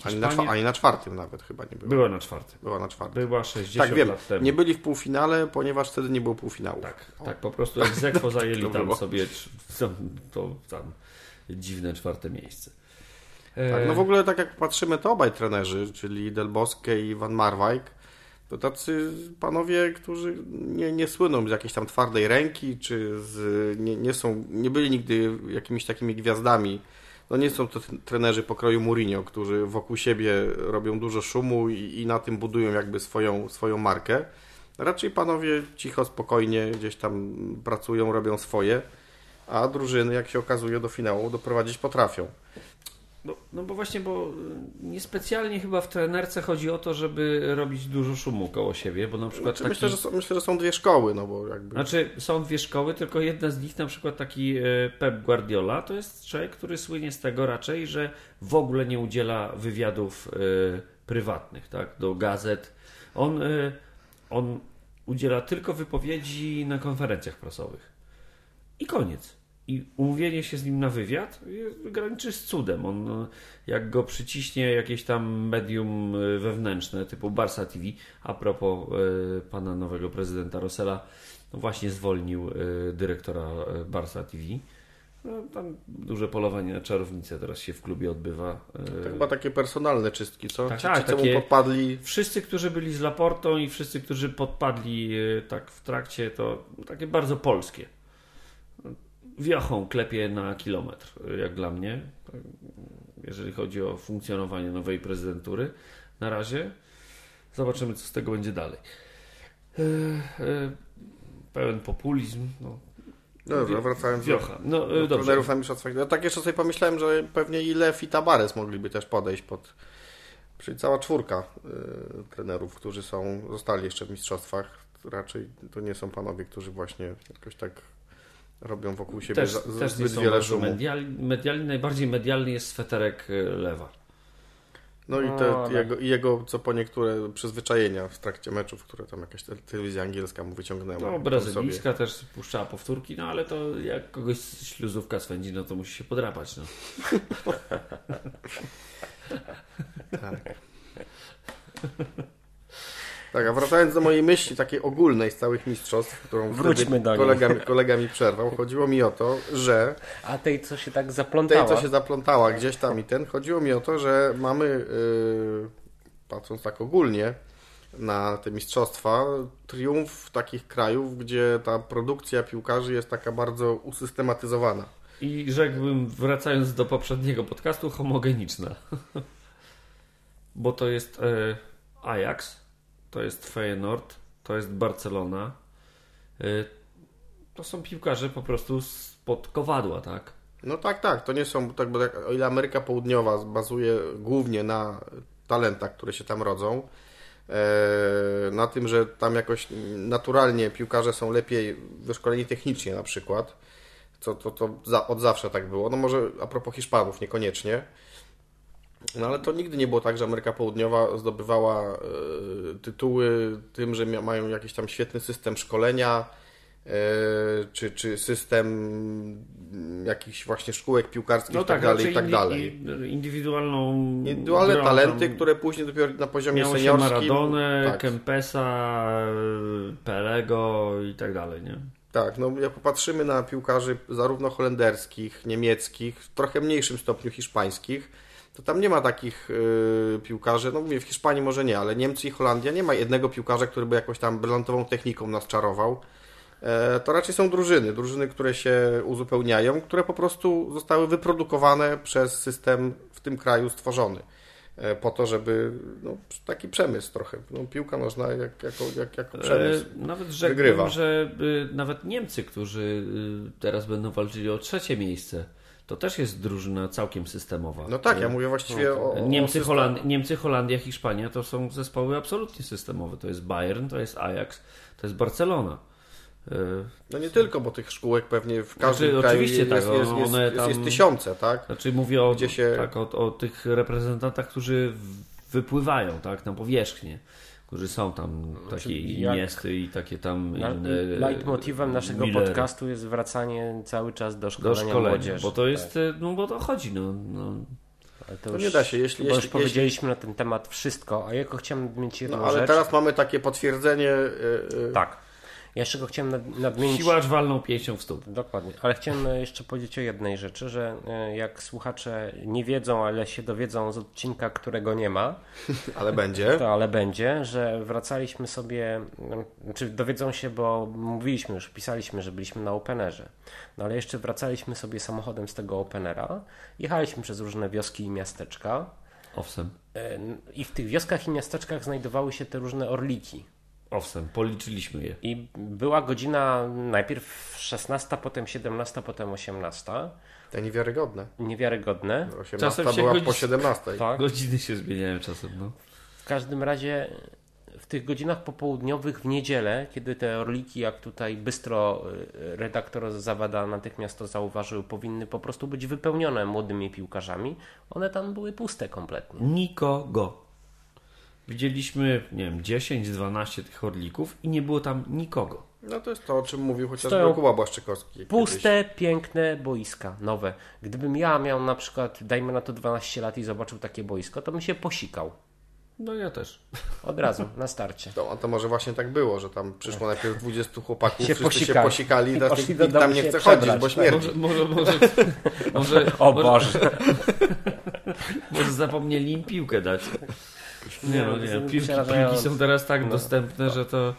Ani na, czwa- ani na czwartym nawet chyba nie było. była na czwartym. Była na czwartym. Była 60 Tak, wiem. lat temu. Nie byli w półfinale, ponieważ wtedy nie było półfinału. Tak, tak, po prostu jak Zekwo zajęli To tam było. sobie tam, to tam dziwne czwarte miejsce. E, Tak, no w ogóle tak jak patrzymy, to obaj trenerzy, czyli Del Bosque i Van Marwijk, to tacy panowie, którzy nie, nie słyną z jakiejś tam twardej ręki, czy z, nie, nie są, nie byli nigdy jakimiś takimi gwiazdami. No nie są to trenerzy pokroju Mourinho, którzy wokół siebie robią dużo szumu i, i na tym budują jakby swoją, swoją markę. Raczej panowie cicho, spokojnie gdzieś tam pracują, robią swoje, a drużyny, jak się okazuje, do finału doprowadzić potrafią. No, no bo właśnie, bo y, niespecjalnie chyba w trenerce chodzi o to, żeby robić dużo szumu koło siebie, bo na przykład Znaczy, taki... myślę, że są, myślę, że są dwie szkoły, no bo jakby... Znaczy, są dwie szkoły, tylko jedna z nich, na przykład taki e, Pep Guardiola, to jest człowiek, który słynie z tego raczej, że w ogóle nie udziela wywiadów e, prywatnych, tak, do gazet. On, on udziela tylko wypowiedzi na konferencjach prasowych. I koniec. I umówienie się z nim na wywiad graniczy z cudem. On, no, jak go przyciśnie jakieś tam medium e, wewnętrzne, typu Barsa TV, a propos e, pana nowego prezydenta Rosela, no właśnie zwolnił e, dyrektora Barsa TV. No, tam duże polowanie na czarownicę teraz się w klubie odbywa. To chyba takie personalne czystki, co? Tak, ci, tak, ci, takie- mu podpadli... Wszyscy, którzy byli z Laportą i wszyscy, którzy podpadli tak w trakcie, to takie bardzo polskie. Wiochą klepie na kilometr, jak dla mnie, jeżeli chodzi o funkcjonowanie nowej prezydentury. Na razie zobaczymy, co z tego będzie dalej. E, e, Pełen populizm. No, No dobra, wracając do, Wiocha. No, do e, dobrze. trenerów na mistrzostwach. No, tak jeszcze sobie pomyślałem, że pewnie i Lew i Tabares mogliby też podejść pod... Czyli cała czwórka y, trenerów, którzy są, zostali jeszcze w mistrzostwach. Raczej to nie są panowie, którzy właśnie jakoś tak robią wokół siebie Też, za, też nie zbyt są wiele szumu. medialni, medialni. Najbardziej medialny jest sweterek e, Lewa. No i te, ale- jego, jego, co po niektóre przyzwyczajenia w trakcie meczów, które tam jakaś te- telewizja angielska mu wyciągnęła. No, brazylijska też puszczała powtórki, no ale to jak kogoś śluzówka swędzi, no to musi się podrapać. No. Tak. Tak, a wracając do mojej myśli takiej ogólnej z całych mistrzostw, którą Wróćmy wtedy do kolega, mi- kolega mi przerwał, chodziło mi o to, że A tej, co się tak tej, zaplątała. co się zaplątała gdzieś tam i ten, chodziło mi o to, że mamy, yy, patrząc tak ogólnie na te mistrzostwa, triumf takich krajów, gdzie ta produkcja piłkarzy jest taka bardzo usystematyzowana. I rzekłbym, wracając do poprzedniego podcastu, homogeniczna. Bo to jest e, Ajax, to jest Feyenoord, to jest Barcelona. E, to są piłkarze po prostu spod kowadła, tak? No tak, tak, to nie są, tak, bo tak, o ile Ameryka Południowa bazuje głównie na talentach, które się tam rodzą, e, na tym, że tam jakoś naturalnie piłkarze są lepiej wyszkoleni technicznie na przykład, co to, to za, od zawsze tak było, no może a propos Hiszpanów niekoniecznie, no ale to nigdy nie było tak, że Ameryka Południowa zdobywała e, tytuły tym, że mają jakiś tam świetny system szkolenia, e, czy, czy system jakichś właśnie szkółek piłkarskich i tak dalej, i tak dalej. Indywidualną. Indywidualne talenty, które później dopiero na poziomie Miało się seniorskim... Maradonę, tak, Kempesa, Pelego i tak dalej, nie? tak, no jak popatrzymy na piłkarzy zarówno holenderskich, niemieckich, w trochę mniejszym stopniu hiszpańskich, to tam nie ma takich y, piłkarzy, no mówię, w Hiszpanii może nie, ale Niemcy i Holandia nie ma jednego piłkarza, który by jakąś tam brylantową techniką nas czarował. E, to raczej są drużyny, drużyny, które się uzupełniają, które po prostu zostały wyprodukowane przez system w tym kraju stworzony. E, po to, żeby no, taki przemysł trochę. No, piłka nożna jak, jako, jak, jako przemysł. E, Nawet rzekłbym, Wygrywa. że y, nawet Niemcy, którzy y, teraz będą walczyli o trzecie miejsce, to też jest drużyna całkiem systemowa. No tak, ja mówię właściwie o. o Niemcy, system- Holand- Niemcy, Holandia, Hiszpania to są zespoły absolutnie systemowe. To jest Bayern, to jest Ajax, to jest Barcelona. Y, No nie tylko, bo tych szkółek pewnie w każdym Znaczy, kraju oczywiście jest, tak, jest, jest, one jest, tam- jest tysiące, tak? Znaczy mówię o, się- tak, o, o tych reprezentantach, którzy wypływają tak, na powierzchnię, którzy są tam takie jak- Iniesty i takie tam Na, inne. leitmotivem naszego Millery. podcastu jest wracanie cały czas do do szkolenia, szkolenia, młodzieży. bo to jest, y, no bo to chodzi, no, no. Ale To nie da się, jeśli- bo już jeśli- powiedzieliśmy na ten temat wszystko, a jako chciałem nadmienić jedną No ale rzecz. teraz mamy takie potwierdzenie. y, y, Tak. Ja jeszcze go chciałem nad, nadmienić. Siłacz walną pięścią w stóp. Dokładnie, ale chciałem e, jeszcze powiedzieć o jednej rzeczy, że e, jak słuchacze nie wiedzą, ale się dowiedzą z odcinka, którego nie ma, Ale będzie. to ale będzie, że wracaliśmy sobie, no, znaczy dowiedzą się, bo mówiliśmy już, pisaliśmy, że byliśmy na Openerze, no ale jeszcze wracaliśmy sobie samochodem z tego Openera, jechaliśmy przez różne wioski i miasteczka Owsem. e, i w tych wioskach i miasteczkach znajdowały się te różne orliki. Owsem, policzyliśmy je. I była godzina najpierw 16, potem 17, potem 18. To niewiarygodne. Niewiarygodne. 18 Czasem była godzi- po 17. Tak. Godziny się zmieniają czasem, no. W każdym razie w tych godzinach popołudniowych w niedzielę, kiedy te orliki, jak tutaj bystro y, redaktor Zawada natychmiast to zauważył, powinny po prostu być wypełnione młodymi piłkarzami, one tam były puste kompletnie. Nikogo. Widzieliśmy, nie wiem, 10-12 tych orlików i nie było tam nikogo. No to jest to, o czym mówił chociażby Stoją Kuba Błaszczykowski. kiedyś. Puste, piękne boiska, nowe. Gdybym ja miał na przykład, dajmy na to 12 lat i zobaczył takie boisko, to bym się posikał. No ja też. Od razu, na starcie. To, a to może właśnie tak było, że tam przyszło najpierw 20 chłopaków, Się wszyscy się posikali. posikali, I i poszli do tam nie chce chodzić, bo tak. śmierdzi. Może, może, może, może, O może, Boże. może zapomnieli im piłkę dać. Nie no, nie. to Piłki, piłki są teraz tak No. dostępne, że to...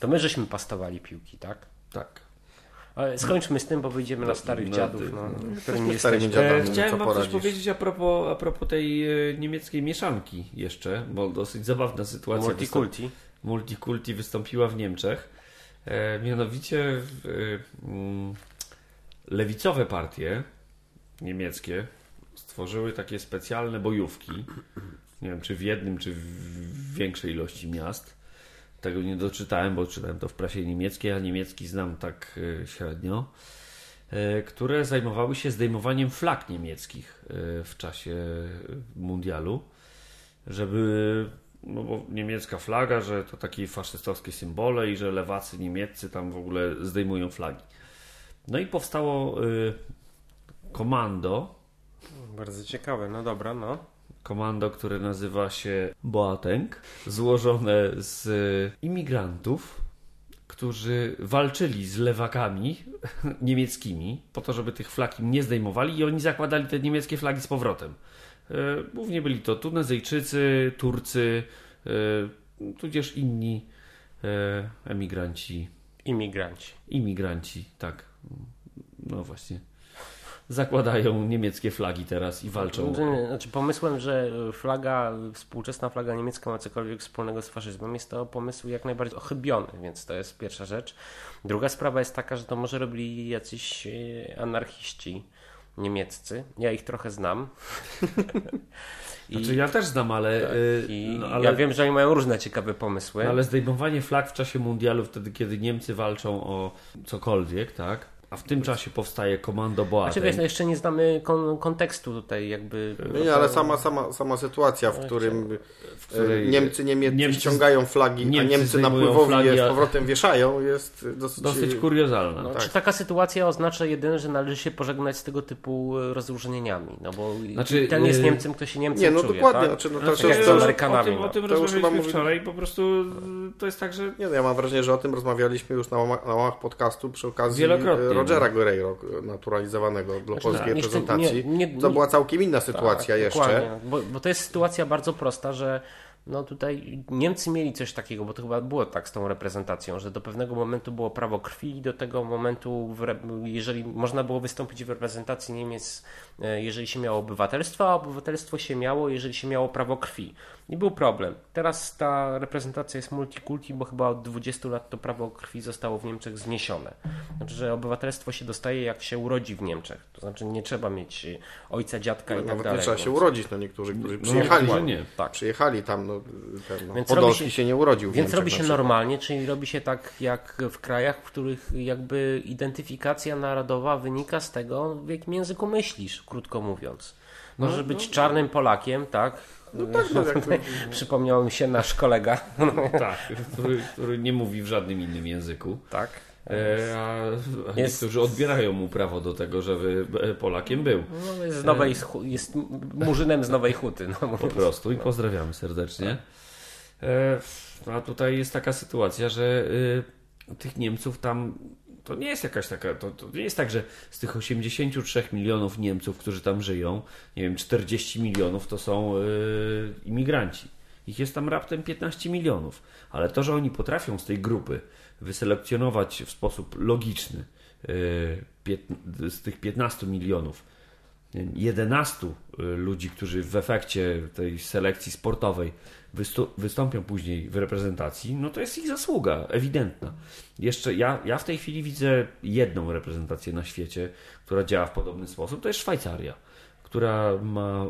To my żeśmy pastowali piłki, tak? Tak. Ale skończmy z tym, bo wyjdziemy na starych no, dziadów, ty- no, którymi starymi jesteśmy. dziadami. E, chciałem wam coś powiedzieć a propos, a propos tej e, niemieckiej mieszanki jeszcze, bo dosyć zabawna sytuacja. Multikulti. Multikulti wystąpiła w Niemczech. E, mianowicie e, mm, lewicowe partie niemieckie stworzyły takie specjalne bojówki. Nie wiem, czy w jednym, czy w większej ilości miast. Tego nie doczytałem, bo czytałem to w prasie niemieckiej, a niemiecki znam tak e, średnio. E, które zajmowały się zdejmowaniem flag niemieckich e, w czasie mundialu, żeby no bo niemiecka flaga, że to takie faszystowskie symbole i że lewacy niemieccy tam w ogóle zdejmują flagi. No i powstało komando, Bardzo ciekawe, no dobra, no. Komando, które nazywa się Boateng, złożone z imigrantów, którzy walczyli z lewakami niemieckimi po to, żeby tych flag im nie zdejmowali i oni zakładali te niemieckie flagi z powrotem. E, Głównie byli to Tunezyjczycy, Turcy, e, tudzież inni e, emigranci, Imigranci. imigranci, tak. No właśnie. Zakładają niemieckie flagi teraz i walczą. Znaczy pomysłem, że flaga, współczesna flaga niemiecka ma cokolwiek wspólnego z faszyzmem, jest to pomysł jak najbardziej ochybiony, więc to jest pierwsza rzecz. Druga sprawa jest taka, że to może robili jacyś e, anarchiści niemieccy. Ja ich trochę znam. I, Znaczy ja też znam, ale, y, i no, ale, ja wiem, że oni mają różne ciekawe pomysły. no, ale zdejmowanie flag w czasie mundialu, wtedy kiedy Niemcy walczą o cokolwiek, tak? A w tym czasie powstaje komando Boateng. Znaczy wiesz, no jeszcze nie znamy kon- kontekstu tutaj jakby. Nie, nie, ale sama, sama, sama sytuacja, w którym w której e, Niemcy niemieccy Niemcy- ściągają flagi, Niemcy a Niemcy napływowi je z powrotem wieszają, jest dosyć... dosyć kuriozalna. No, tak. Czy taka sytuacja oznacza jedyne, że należy się pożegnać z tego typu e, rozróżnieniami? No bo Znaczy, ten jest yy, Niemcem, kto się Niemcem Nie, no czuje, dokładnie. tak? Znaczy, no, to, Znaczy, to, jak to, Amerykanami, o tym, no. o tym To już chyba rozmawialiśmy mówi- wczoraj, po prostu to jest tak, że nie, no, ja mam wrażenie, że o tym rozmawialiśmy już na łamach, na łamach podcastu przy okazji Wielokrotnie, no. Rogera Guerreiro, naturalizowanego dla polskiej jeszcze reprezentacji. nie- nie- to była całkiem inna sytuacja Tak, jeszcze. Bo, bo to jest sytuacja bardzo prosta, że no tutaj Niemcy mieli coś takiego, bo to chyba było tak z tą reprezentacją, że do pewnego momentu było prawo krwi i do tego momentu, jeżeli można było wystąpić w reprezentacji Niemiec, jeżeli się miało obywatelstwo, a obywatelstwo się miało, jeżeli się miało prawo krwi. I był problem. Teraz ta reprezentacja jest multikulti, bo chyba od 20 lat to prawo krwi zostało w Niemczech zniesione. Znaczy, że obywatelstwo się dostaje jak się urodzi w Niemczech. To znaczy nie trzeba mieć e, ojca, dziadka i tak Nawet dalej. nie trzeba się urodzić, no niektórzy, którzy no, przyjechali, że nie. Tak. przyjechali tam, no, ten, no, Więc Podolski się, się- nie urodził w Więc Niemczech robi się normalnie, czyli robi się tak jak w krajach, w których jakby identyfikacja narodowa wynika z tego, w jakim języku myślisz, krótko mówiąc. Możesz być czarnym Polakiem, tak? No tak, no, jak, Przypomniał mi się nasz kolega. tak, który, który nie mówi w żadnym innym języku. tak. E, a Jest- niektórzy odbierają mu prawo do tego, żeby e, Polakiem był. No, jest, z nowej, jest murzynem z Nowej Huty. No, Po prostu i pozdrawiamy serdecznie. E, a tutaj jest taka sytuacja, że y, tych Niemców tam to nie jest jakaś taka, to, to nie jest tak, że z tych 83 milionów Niemców, którzy tam żyją, nie wiem, 40 milionów to są y, imigranci. Ich jest tam raptem 15 milionów. Ale to, że oni potrafią z tej grupy wyselekcjonować w sposób logiczny y, pięt- z tych 15 milionów nie wiem, 11 y, ludzi, którzy w efekcie tej selekcji sportowej wystąpią później w reprezentacji, no to jest ich zasługa, ewidentna. Jeszcze ja, ja w tej chwili widzę jedną reprezentację na świecie, która działa w podobny sposób, to jest Szwajcaria, która ma...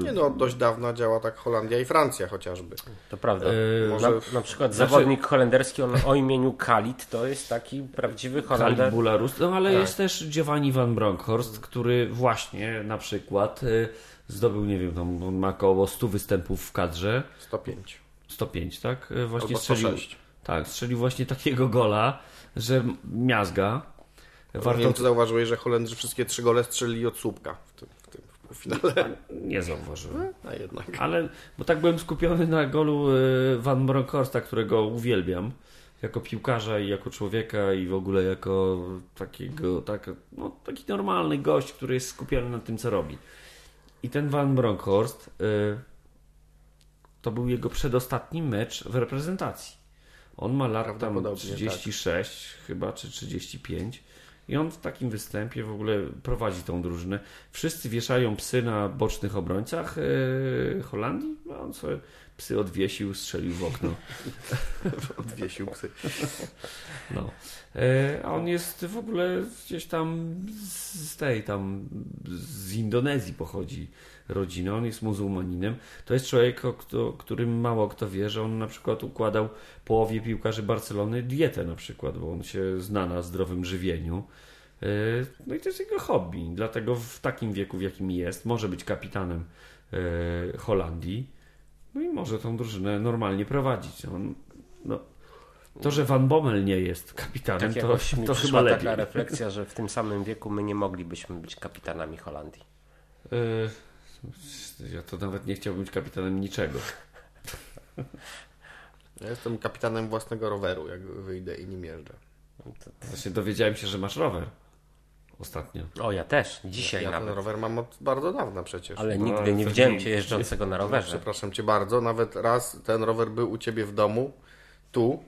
y, Nie no, od dość dawna działa tak Holandia i Francja chociażby. To prawda. Yy, na, może- na przykład znaczy- zawodnik holenderski on, o imieniu Kalit to jest taki prawdziwy Holender. Khalid Bularus, no ale Tak. jest też Giovanni van Bronckhorst, który właśnie na przykład y, zdobył, nie wiem, tam on ma około 100 występów w kadrze, 105. 105, tak? Y, Właśnie Albo strzelił, 106. tak, strzelił właśnie takiego gola, że miazga. Nie Warto, wiem, czy zauważyłeś, że Holendrzy wszystkie trzy gole strzelili od słupka w tym, w tym w półfinale. nie zauważyłem. A jednak. Ale, bo tak byłem skupiony na golu y, Van Bronckhorsta, którego uwielbiam. Jako piłkarza i jako człowieka i w ogóle jako takiego, tak, no, taki normalny gość, który jest skupiony na tym, co robi. I ten Van Bronckhorst y, to był jego przedostatni mecz w reprezentacji. On ma lat tam Prawdopodobnie, 36 chyba, czy 35 i on w takim występie w ogóle prowadzi tą drużynę. Wszyscy wieszają psy na bocznych obrońcach yy, Holandii, a on sobie psy odwiesił, strzelił w okno. Odwiesił psy. No. E, A on jest w ogóle gdzieś tam z tej tam z Indonezji pochodzi rodzina, on jest muzułmaninem. To jest człowiek, o którym mało kto wie, że on na przykład układał połowie piłkarzy Barcelony dietę na przykład, bo on się zna na zdrowym żywieniu. E, No i to jest jego hobby, dlatego w takim wieku, w jakim jest, może być kapitanem e, Holandii. No i może tą drużynę normalnie prowadzić. On, no, to, że Van Bommel nie jest kapitanem, Tak to, jakoś mi to chyba lepiej. taka refleksja, że w tym samym wieku my nie moglibyśmy być kapitanami Holandii. Yy, ja to nawet nie chciałbym być kapitanem niczego. Ja jestem kapitanem własnego roweru, jak wyjdę i nim jeżdżę. Właśnie dowiedziałem się, że masz rower. Ostatnio. O, ja też, dzisiaj ja ten nawet. rower mam od bardzo dawna przecież. Ale No, nigdy nie widziałem cię jeżdżącego na rowerze. Przepraszam cię bardzo, nawet raz ten rower był u ciebie w domu, tu,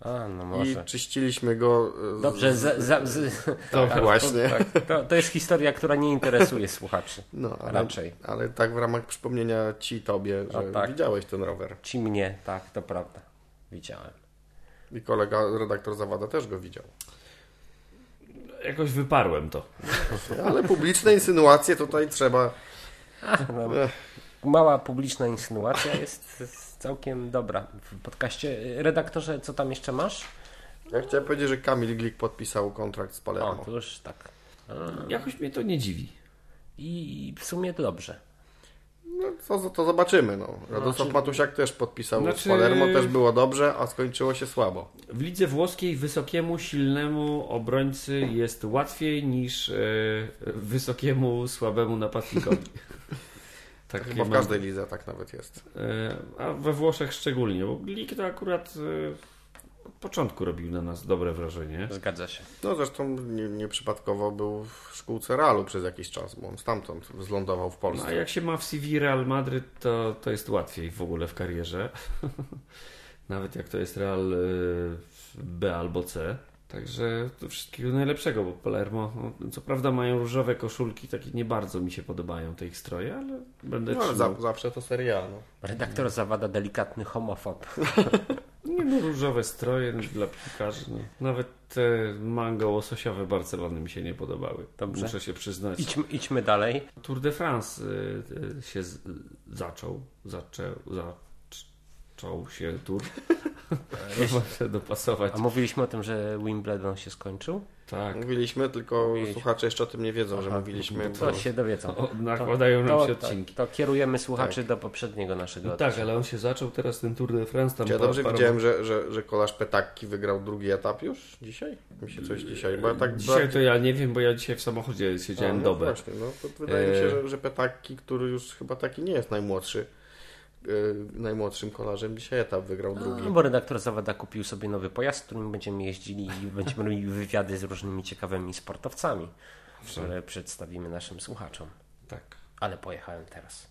A, no i może. czyściliśmy go. e, z- Dobrze, za, za, z, To tak, właśnie. To, to, to jest historia, która nie interesuje słuchaczy. No, ale, Raczej. ale tak w ramach przypomnienia ci tobie, że A tak. widziałeś ten rower. Ci mnie, tak, to prawda. Widziałem. I kolega, redaktor Zawada też go widział. Jakoś wyparłem to. Ale publiczne insynuacje tutaj trzeba. No, mała publiczna insynuacja jest całkiem dobra w podcaście. Redaktorze, co tam jeszcze masz? Ja chciałem powiedzieć, że Kamil Glik podpisał kontrakt z O, Palermo. to już tak. Jakoś mnie to nie dziwi. I w sumie dobrze. No, to, to zobaczymy. No. Radosław Znaczy- Matusiak też podpisał Znaczy- z Palermo, też było dobrze, a skończyło się słabo. W lidze włoskiej wysokiemu, silnemu obrońcy jest łatwiej niż e, wysokiemu, słabemu napastnikowi. Takie Chyba w każdej lidze tak nawet jest. E, A we Włoszech szczególnie, bo Lig to akurat e, od początku robił na nas dobre wrażenie. Zgadza się. No zresztą nie- nieprzypadkowo był w szkółce Realu przez jakiś czas, bo on stamtąd zlądował w No, Polsce. a jak się ma w CV Real Madryt, to, to jest łatwiej w ogóle w karierze. Nawet jak to jest Real e, B albo C. Także to wszystkiego najlepszego, bo Palermo, no, co prawda mają różowe koszulki, takie nie bardzo mi się podobają te ich stroje, ale będę No, ale trzymał. za, zawsze to Serie A. No. Redaktor zawada delikatny homofob. Nie no, różowe stroje dla piłkarzy. No. Nawet te mango łososiowe Barcelony mi się nie podobały. Dobrze. Muszę się przyznać. Idźmy, idźmy dalej. Tour de France y, y, się z, zaczął. Zaczął, zaczął się tour. Muszę dopasować. A mówiliśmy o tym, że Wimbledon się skończył? Tak. Mówiliśmy, tylko Mówiliśmy. słuchacze jeszcze o tym nie wiedzą, że Aha, mówiliśmy. To się dowiedzą. O, nakładają nam to, się to, odcinki. to kierujemy słuchaczy do poprzedniego naszego No tak, ale on się zaczął teraz ten Tour de France. Tam Ja pa- dobrze widziałem, że, że, że kolarz Petakki wygrał drugi etap już dzisiaj? Mi się coś dzisiaj, bo ja tak Dzisiaj to ja nie wiem, bo ja dzisiaj w samochodzie siedziałem A, no dobę. Właśnie, no to wydaje mi się, E. że, że Petakki, który już chyba taki nie jest najmłodszy, najmłodszym kolarzem, dzisiaj etap wygrał drugi. No, bo redaktor Zawada kupił sobie nowy pojazd, którym będziemy jeździli i będziemy robili wywiady z różnymi ciekawymi sportowcami, które przedstawimy naszym słuchaczom. Tak. Ale pojechałem teraz.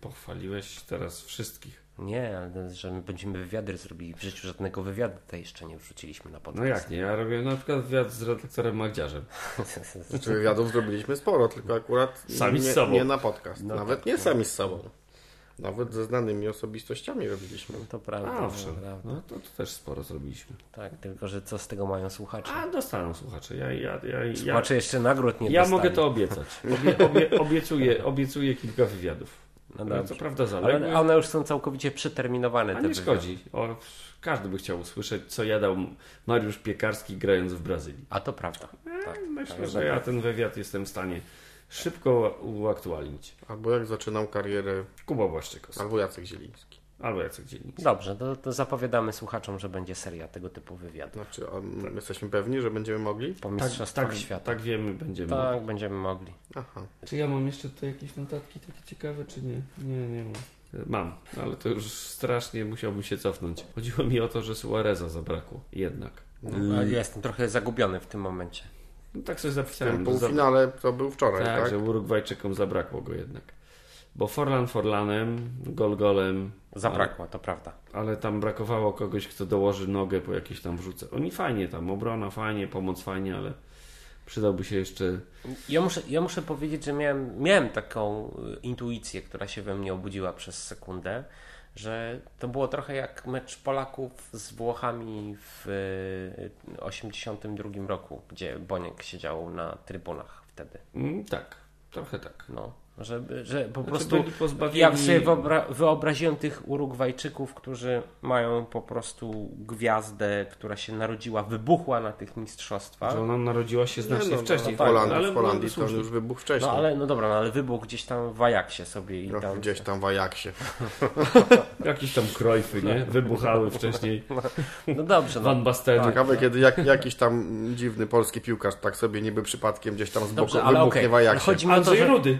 Pochwaliłeś teraz wszystkich. Nie, ale że my będziemy wywiady zrobili. W życiu żadnego wywiadu tutaj jeszcze nie wrzuciliśmy na podcast. No jak nie? Ja robię na przykład wywiad z redaktorem Magdziarzem. Znaczy wywiadów zrobiliśmy sporo, tylko akurat Sami z nie, sobą. nie na podcast. No Nawet tak, nie no. sami z sobą. Nawet ze znanymi osobistościami robiliśmy. To prawda. A, owszem. to prawda. No to, to też sporo zrobiliśmy. Tak, tylko że co z tego mają słuchacze? A dostaną słuchacze. Ja, ja, ja, ja, Słuchacze jeszcze nagród nie ja dostali. mogę to obiecać. Obie, obie, obiecuję, obiecuję kilka wywiadów. No co prawda zaległe, Ale one już są całkowicie przeterminowane. a nie szkodzi. O, każdy by chciał usłyszeć, co jadał Mariusz Piekarski grając w Brazylii. A to prawda. Tak. Myślę, że ja ten wywiad jestem w stanie szybko uaktualnić. Albo jak zaczynam karierę, Kuba Błaszczykowski. albo Jacek Zieliński. Albo Jacek Dzielnik. Dobrze, to, to zapowiadamy słuchaczom, że będzie seria tego typu wywiadów. Znaczy, a my jesteśmy pewni, że będziemy mogli? Po Tak, mistrzostwach tak, świata. tak wiemy, będziemy. Tak, będziemy mogli. Aha. Czy ja mam jeszcze tutaj jakieś notatki takie ciekawe, czy nie? Nie, nie mam. Mam, ale to już strasznie musiałbym się cofnąć. Chodziło mi o to, że Suareza zabrakło. Jednak. No, ja jestem trochę zagubiony w tym momencie. No, tak sobie W zapisałem. tym że za- półfinale to był wczoraj, Tak, tak? że Urugwajczykom zabrakło go jednak. Bo Forlan Forlanem, gol golem. Zabrakło, to prawda. Ale tam brakowało kogoś, kto dołoży nogę po jakieś tam wrzucę. Oni fajnie tam, obrona fajnie, pomoc fajnie, ale przydałby się jeszcze. Ja muszę, ja muszę powiedzieć, że miałem, miałem taką intuicję, która się we mnie obudziła przez sekundę, że to było trochę jak mecz Polaków z Włochami w y, 82 roku, gdzie Boniek siedział na trybunach wtedy. Mm, tak, trochę tak. No, że, że po Znaczy, prostu pozbawieni- ja sobie wyobra wyobraziłem tych Urugwajczyków, którzy mają po prostu gwiazdę, która się narodziła, wybuchła na tych mistrzostwach. Że ona narodziła się znacznie Nie, no, wcześniej. W Holandii, ale w Holandii to już wybuch wcześniej. No ale no dobra, no, ale wybuch gdzieś tam w Ajaxie sobie i No, tam. gdzieś tam w Ajaxie. Jakieś tam krojfy, nie? Wybuchały wcześniej. No dobrze, no. Van Basten. Ciekawe, kiedy jak, jakiś tam dziwny polski piłkarz tak sobie niby przypadkiem gdzieś tam z boku Dobrze, wybuchnie okej, w ale Ajaxie. chodzi mi o to, że... Rudy.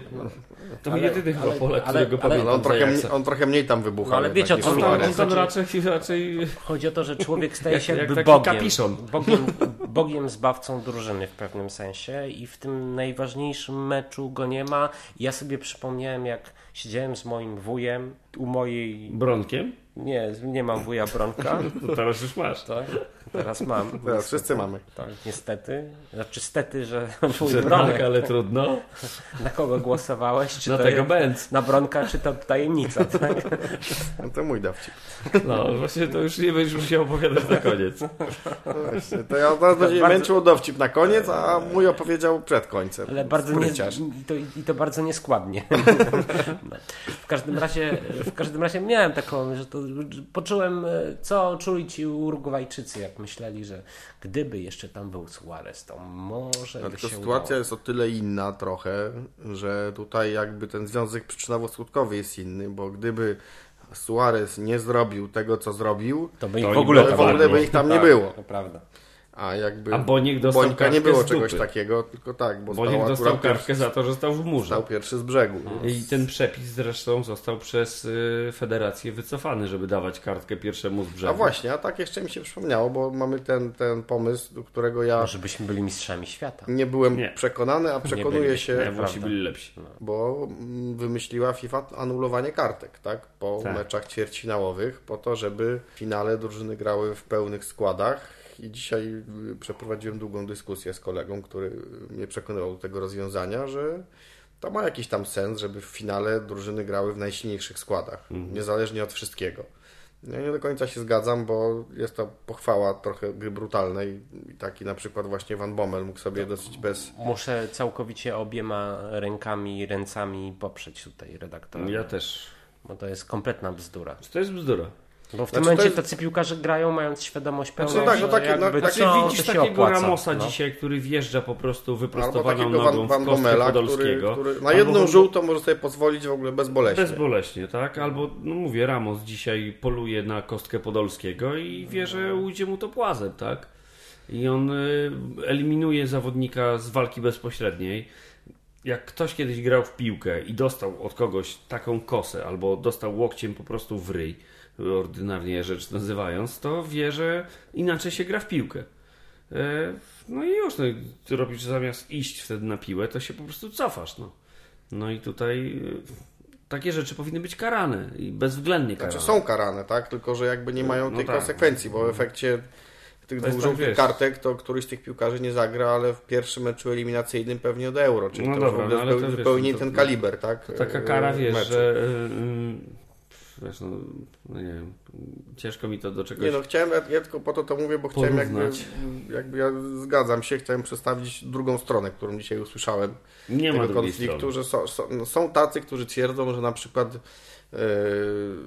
To Ale- jedyny chyba Polak, ale- którego ale- pamiętam No, on, trochę, on trochę mniej tam wybucha. No, ale wiecie, o co chodzi? on tam raczej, raczej Chodzi o to, że człowiek staje Jak- się jak jakby taki Bogiem, kapiszon. Bogiem. Bogiem zbawcą drużyny w pewnym sensie i w tym najważniejszym meczu go nie ma. Ja sobie przypomniałem, jak siedziałem z moim wujem u mojej... Bronkiem. Nie, nie mam wuja Bronka, To teraz już masz. tak? Teraz mam. Teraz wszyscy mamy. Tak, niestety. Znaczy stety, że wuj Że Bronek. tak, ale trudno. Na kogo głosowałeś? Czy to Dlatego jest- Benz. Na Bronka, czy to tajemnica, tak? No to mój dowcip. No właśnie to już nie będziesz musiał opowiadać na koniec. No właśnie, to ja będzie Bardzo- męczył dowcip na koniec, a mój opowiedział przed końcem. Ale bardzo nie, i, to, I to bardzo nieskładnie. No. W każdym razie w każdym razie miałem taką, że to poczułem, e, co czuli ci Urugwajczycy, jak myśleli, że gdyby jeszcze tam był Suarez, to może No, by tylko się sytuacja udało. jest o tyle inna trochę, że tutaj jakby ten związek przyczynowo-skutkowy jest inny, bo gdyby Suarez nie zrobił tego, co zrobił, To by ich To w ogóle w ogóle nie by ich tam nie Tak, było. To prawda. A jakby A Boniek dostał Bońka nie było z czegoś takiego, tylko tak, bo Bo niech stał dostał kartkę pierwszy, za to, że stał w murze. stał pierwszy z brzegu. I ten przepis zresztą został przez y, federację wycofany, żeby dawać kartkę pierwszemu z brzegu. A właśnie, a tak jeszcze mi się przypomniało, bo mamy ten, ten pomysł, do którego ja Może byśmy byli mistrzami świata. nie byłem Nie. przekonany, a przekonuję byli. się, Nie, Włosi byli lepsi. bo mm, wymyśliła FIFA anulowanie kartek, tak? Po Tak. meczach ćwierćfinałowych, po to, żeby w finale drużyny grały w pełnych składach. I dzisiaj y, przeprowadziłem długą dyskusję z kolegą, który mnie przekonywał do tego rozwiązania, że to ma jakiś tam sens, żeby w finale drużyny grały w najsilniejszych składach, niezależnie od wszystkiego. Ja nie do końca się zgadzam, bo jest to pochwała trochę gry brutalnej i taki na przykład właśnie Van Bommel mógł sobie dosyć bez Muszę całkowicie obiema rękami i ręcami poprzeć tutaj redaktora. Ja też. Bo to jest kompletna bzdura. To jest bzdura. Bo w Znaczy, tym momencie jest- tacy piłkarze grają mając świadomość pełną, Znaczy, tak, no takie- no, jakby takie co, Znaczy, widzisz to się takiego opłaca. Ramosa no. dzisiaj, który wjeżdża po prostu Albo wyprostowaną takiego nogą Van, w Van Bommela, który, który na Albo jedną Van- żółtą może sobie pozwolić w ogóle bezboleśnie. Bezboleśnie, tak? Albo, no mówię, Ramos dzisiaj poluje na kostkę Podolskiego i wie, że ujdzie mu to płazem, tak? I on y, eliminuje zawodnika z walki bezpośredniej. Jak ktoś kiedyś grał w piłkę i dostał od kogoś taką kosę, albo dostał łokciem po prostu w ryj, ordynarnie rzecz nazywając, to wie, że inaczej się gra w piłkę. E, No i już, no, ty robisz zamiast iść wtedy na piłę, to się po prostu cofasz, no. No i tutaj y, takie rzeczy powinny być karane i bezwzględnie karane. Znaczy są karane, tak? Tylko, że jakby nie mają No tej tak. konsekwencji, bo w efekcie tych dwóch tak, żółtych kartek to któryś z tych piłkarzy nie zagra, ale w pierwszym meczu eliminacyjnym pewnie od euro, czyli No to dobra, w ogóle no zupełnie, to- ten kaliber, tak? Taka e, kara, wiesz, meczu. że wiesz, no, no nie wiem, ciężko mi to do czegoś... Nie no, chciałem, ja, ja tylko po to to mówię, bo chciałem jakby, Porównać. jakby ja zgadzam się, chciałem przedstawić drugą stronę, którą dzisiaj usłyszałem nie ma tego drugiej konfliktu, strony. że są, są, no, są tacy, którzy twierdzą, że na przykład e,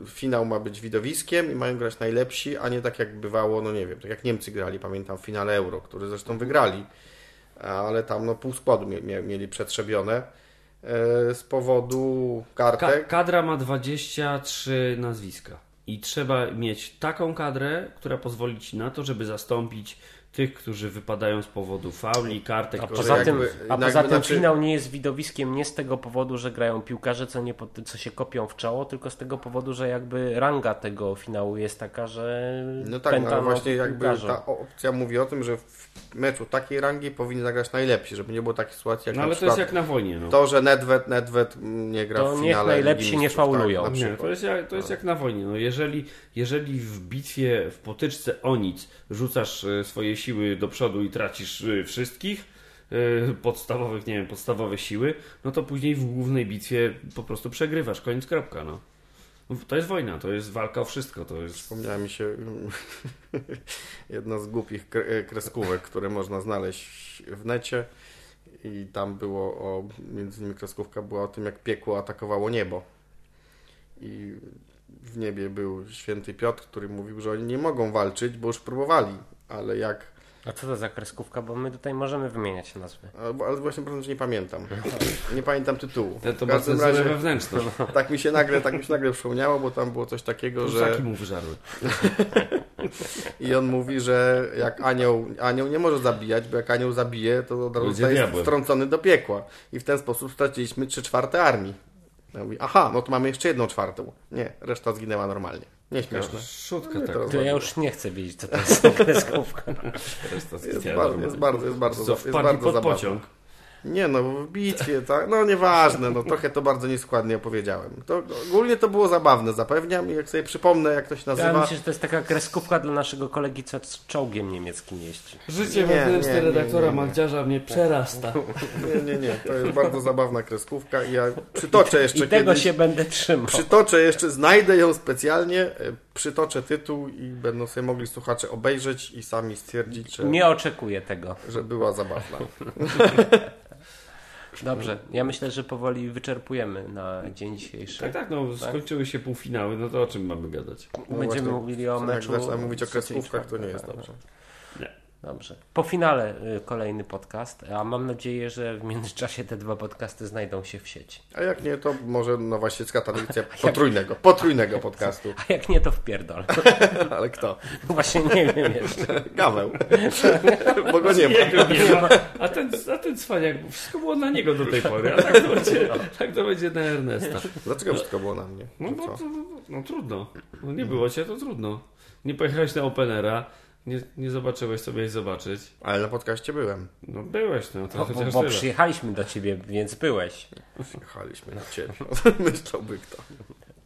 finał ma być widowiskiem i mają grać najlepsi, a nie tak jak bywało, no nie wiem, tak jak Niemcy grali, pamiętam, w finale Euro, który zresztą wygrali, ale tam no pół składu mie, mie, mieli przetrzebione z powodu Ka kartek. kadra ma 23 nazwiska i trzeba mieć taką kadrę, która pozwoli ci na to, żeby zastąpić tych, którzy wypadają z powodu fauli, kartek. A poza tym, jakby- a poza tym znaczy- finał nie jest widowiskiem nie z tego powodu, że grają piłkarze, co, nie, co się kopią w czoło, tylko z tego powodu, że jakby ranga tego finału jest taka, że No tak, no, właśnie jakby piłkarza. ta opcja mówi o tym, że w meczu takiej rangi powinni zagrać najlepsi, żeby nie było takiej sytuacji jak No na ale to jest jak na wojnie. No. to, że Nedved, Nedved nie gra To w niech finale najlepsi Ligi nie Mistrzów, faulują. Tak, Nie, to jest, jak, to jest jak na wojnie. No jeżeli, jeżeli w bitwie, w potyczce o nic rzucasz e, swoje siły do przodu i tracisz e, wszystkich e, podstawowych, nie wiem, podstawowe siły, no to później w głównej bitwie po prostu przegrywasz. Koniec, kropka, no. To jest wojna, to jest walka o wszystko, to jest... Wspomniała mi się jedna z głupich kre- kreskówek, które można znaleźć w necie i tam było o, między innymi kreskówka była o tym, jak piekło atakowało niebo. I w niebie był święty Piotr, który mówił, że oni nie mogą walczyć, bo już próbowali, ale jak A co to za kreskówka? Bo my tutaj możemy wymieniać nazwy. Ale ale właśnie że nie pamiętam. Nie pamiętam tytułu. To, to cenzurę razie wewnętrzną. tak mi się nagle, tak mi się nagle przypomniało, bo tam było coś takiego, że Ssaki mu wyżarły. i on mówi, że jak anioł, anioł nie może zabijać, bo jak anioł zabije, to od razu zostaje diabłem. wtrącony do piekła. I w ten sposób straciliśmy trzy czwarte armii. Ja mówię, aha, no to mamy jeszcze jedną czwartą. Nie, reszta zginęła normalnie. Nieśmieszne. Szutka Nie, tak. to- ja już nie chcę wiedzieć, co to jest kreskówka. Jest specjalna. bardzo, jest bardzo, jest bardzo, jest bardzo pod zabawne. pociąg. Nie no, w bitwie, tak? No nieważne, no trochę to bardzo nieskładnie opowiedziałem. To, ogólnie to było zabawne, zapewniam i jak sobie przypomnę, jak to się Ja nazywa... myślę, że to jest taka kreskówka dla naszego kolegi, co z czołgiem niemieckim jeździ. Życie wewnętrzne redaktora. Magdziarza mnie przerasta. Nie, nie, nie, to jest bardzo zabawna kreskówka i ja przytoczę jeszcze I tego kiedyś... się będę trzymał. Przytoczę jeszcze, znajdę ją specjalnie, e, przytoczę tytuł i będą sobie mogli słuchacze obejrzeć i sami stwierdzić, że, Nie oczekuję tego. że była zabawna. Dobrze, ja myślę, że powoli wyczerpujemy na dzień dzisiejszy. Tak, tak, no skończyły się półfinały, no to o czym mamy gadać? No Będziemy właśnie, mówili o Jak meczu. zacznę mówić o kreskówkach, to nie jest dobrze. Dobrze. Po finale y, kolejny podcast, a mam nadzieję, że w międzyczasie te dwa podcasty znajdą się w sieci. A jak nie, to może nowa świecka tradycja potrójnego, potrójnego podcastu. A jak nie, to wpierdol. Ale kto? Właśnie nie wiem jeszcze. Gaweł. Bo go nie ma. A ten, a ten cwaniak, wszystko było na niego do tej pory, a tak to będzie, tak to będzie na Ernesta. Dlaczego wszystko było na mnie? No, bo to, no trudno. No, nie było cię, to trudno. Nie pojechałeś na Openera, nie, nie zobaczyłeś, co miałeś zobaczyć. Ale na podcaście byłem. No byłeś, no to Bo, bo, chociaż bo tyle. przyjechaliśmy do ciebie, więc byłeś. Jechaliśmy na ciebie. Myślałby kto.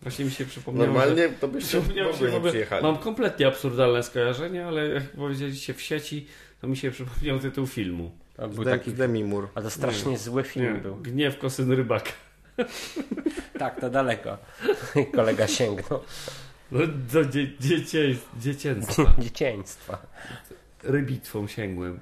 Właśnie mi się przypomniało, że... Normalnie to byście w nie przyjechali. mam kompletnie absurdalne skojarzenie, ale jak powiedzieliście w sieci, to mi się przypomniał tytuł filmu. To był Dem- taki, Demi Moore. a to strasznie zły film Nie, był. Gniew kosyn rybaka. Tak, to daleko. Kolega sięgnął. No, do dzie, dziecię, dziecięctwa. Dzieciństwa. Rybitwą sięgłem.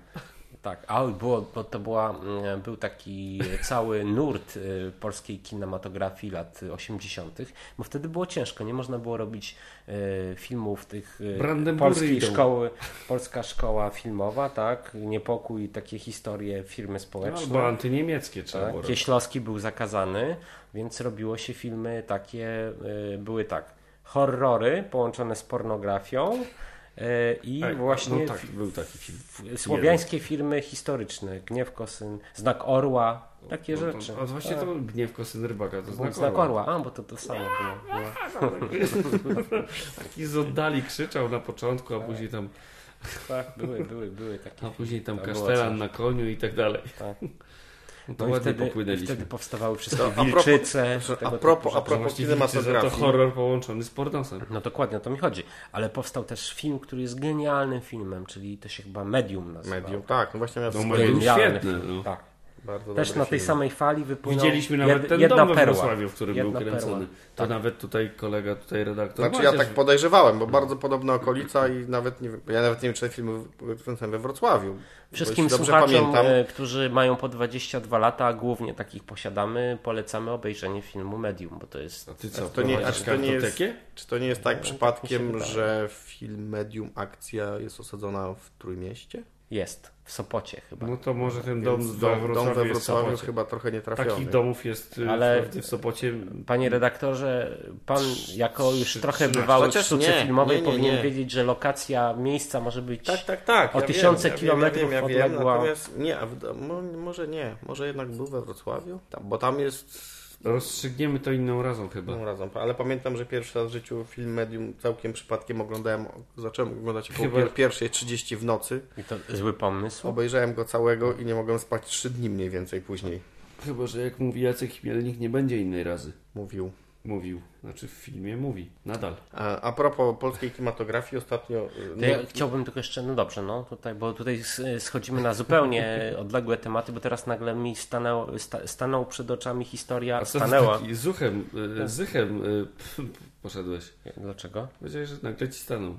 Tak, a było, bo to była, mm, był taki cały nurt y, polskiej kinematografii lat 80., bo wtedy było ciężko, nie można było robić y, filmów tych y, polskiej szkoły, polska szkoła filmowa, tak, niepokój, takie historie, firmy społeczne. Albo antyniemieckie trzeba Tak, było robić. Kieślowski był zakazany, więc robiło się filmy takie, były tak, horrory połączone z pornografią y, i Tak, właśnie no tak, był taki film. słowiańskie filmy historyczne, Gniew Kosyn, Znak Orła, takie No rzeczy. to, a właśnie to Gniew kosyn rybaka, to znak Znak orła. Orła, a bo to to samo było. No. Taki z oddali krzyczał na początku, a później tam, Tak, były, były, były takie. a później tam było kasztelan na koniu i tak dalej. to No i ładnie wtedy, i popłynęliśmy. wtedy powstawały wszystkie To a propos- wilczyce. A propos- a propos że to kinematografii. horror połączony z pornosem. No dokładnie, o to mi chodzi. Ale powstał też film, który jest genialnym filmem, czyli to się chyba Medium nazywa. Medium, tak, no właśnie miał No, Medium Genialny świetny, film, no. Tak. Bardzo Też na tej film. samej fali wypłynął Widzieliśmy nawet jed- ten jedna dom we perła. Wrocławiu, w którym Jedna był kręcony. perła. To Tak. nawet tutaj kolega, tutaj redaktor Znaczy ja tak podejrzewałem, bo bardzo podobna okolica i nawet nie wiem, ja nawet nie wiem, czy ten film kręcony we Wrocławiu. Wszystkim słuchaczom, pamiętam, e, którzy mają po 22 lata, a głównie takich posiadamy, polecamy obejrzenie filmu Medium, bo to jest A ty co, to nie, a czy to nie jest, czy to nie jest tak No, przypadkiem, tak wydaje. że film Medium akcja jest osadzona w Trójmieście? jest w Sopocie chyba. No to może ten Więc dom, dom, dom, Wrocławiu we jest w Wrocławiu Sopocie. chyba trochę nie trafiony. Takich domów jest Ale- Ale... w, w Sopocie. Panie redaktorze, pan jako już Trzy- trochę bywały w sztuce nie, filmowej nie, nie, powinien nie. wiedzieć, że lokacja miejsca może być Tak, tak, tak. O ja tysiące wiem, ja kilometrów ja wiem, ja wiem, odległa. Natomiast nie, a w, mo, może nie, może jednak był we Wrocławiu, tam, bo tam jest Rozstrzygniemy to inną razą chyba. No razem, ale pamiętam, że pierwszy raz w życiu film Medium całkiem przypadkiem oglądałem, zacząłem oglądać po Chyba- pier- pierwszej 30 w nocy. I to zły pomysł. Obejrzałem go całego i nie mogłem spać 3 dni mniej więcej później. Chyba, że jak mówi Jacek Chmielnik, nie będzie innej razy. Mówił. Mówił. Znaczy w filmie mówi. Nadal. A, a propos polskiej kinematografii, ostatnio... To no, ja chciałbym tylko jeszcze, no dobrze, no tutaj, bo tutaj schodzimy na zupełnie odległe tematy, bo teraz nagle mi stanęło, sta, stanął przed oczami historia, A stanęła. taki zuchem, y, zychem y, poszedłeś? Dlaczego? Powiedziałeś, że nagle ci stanął.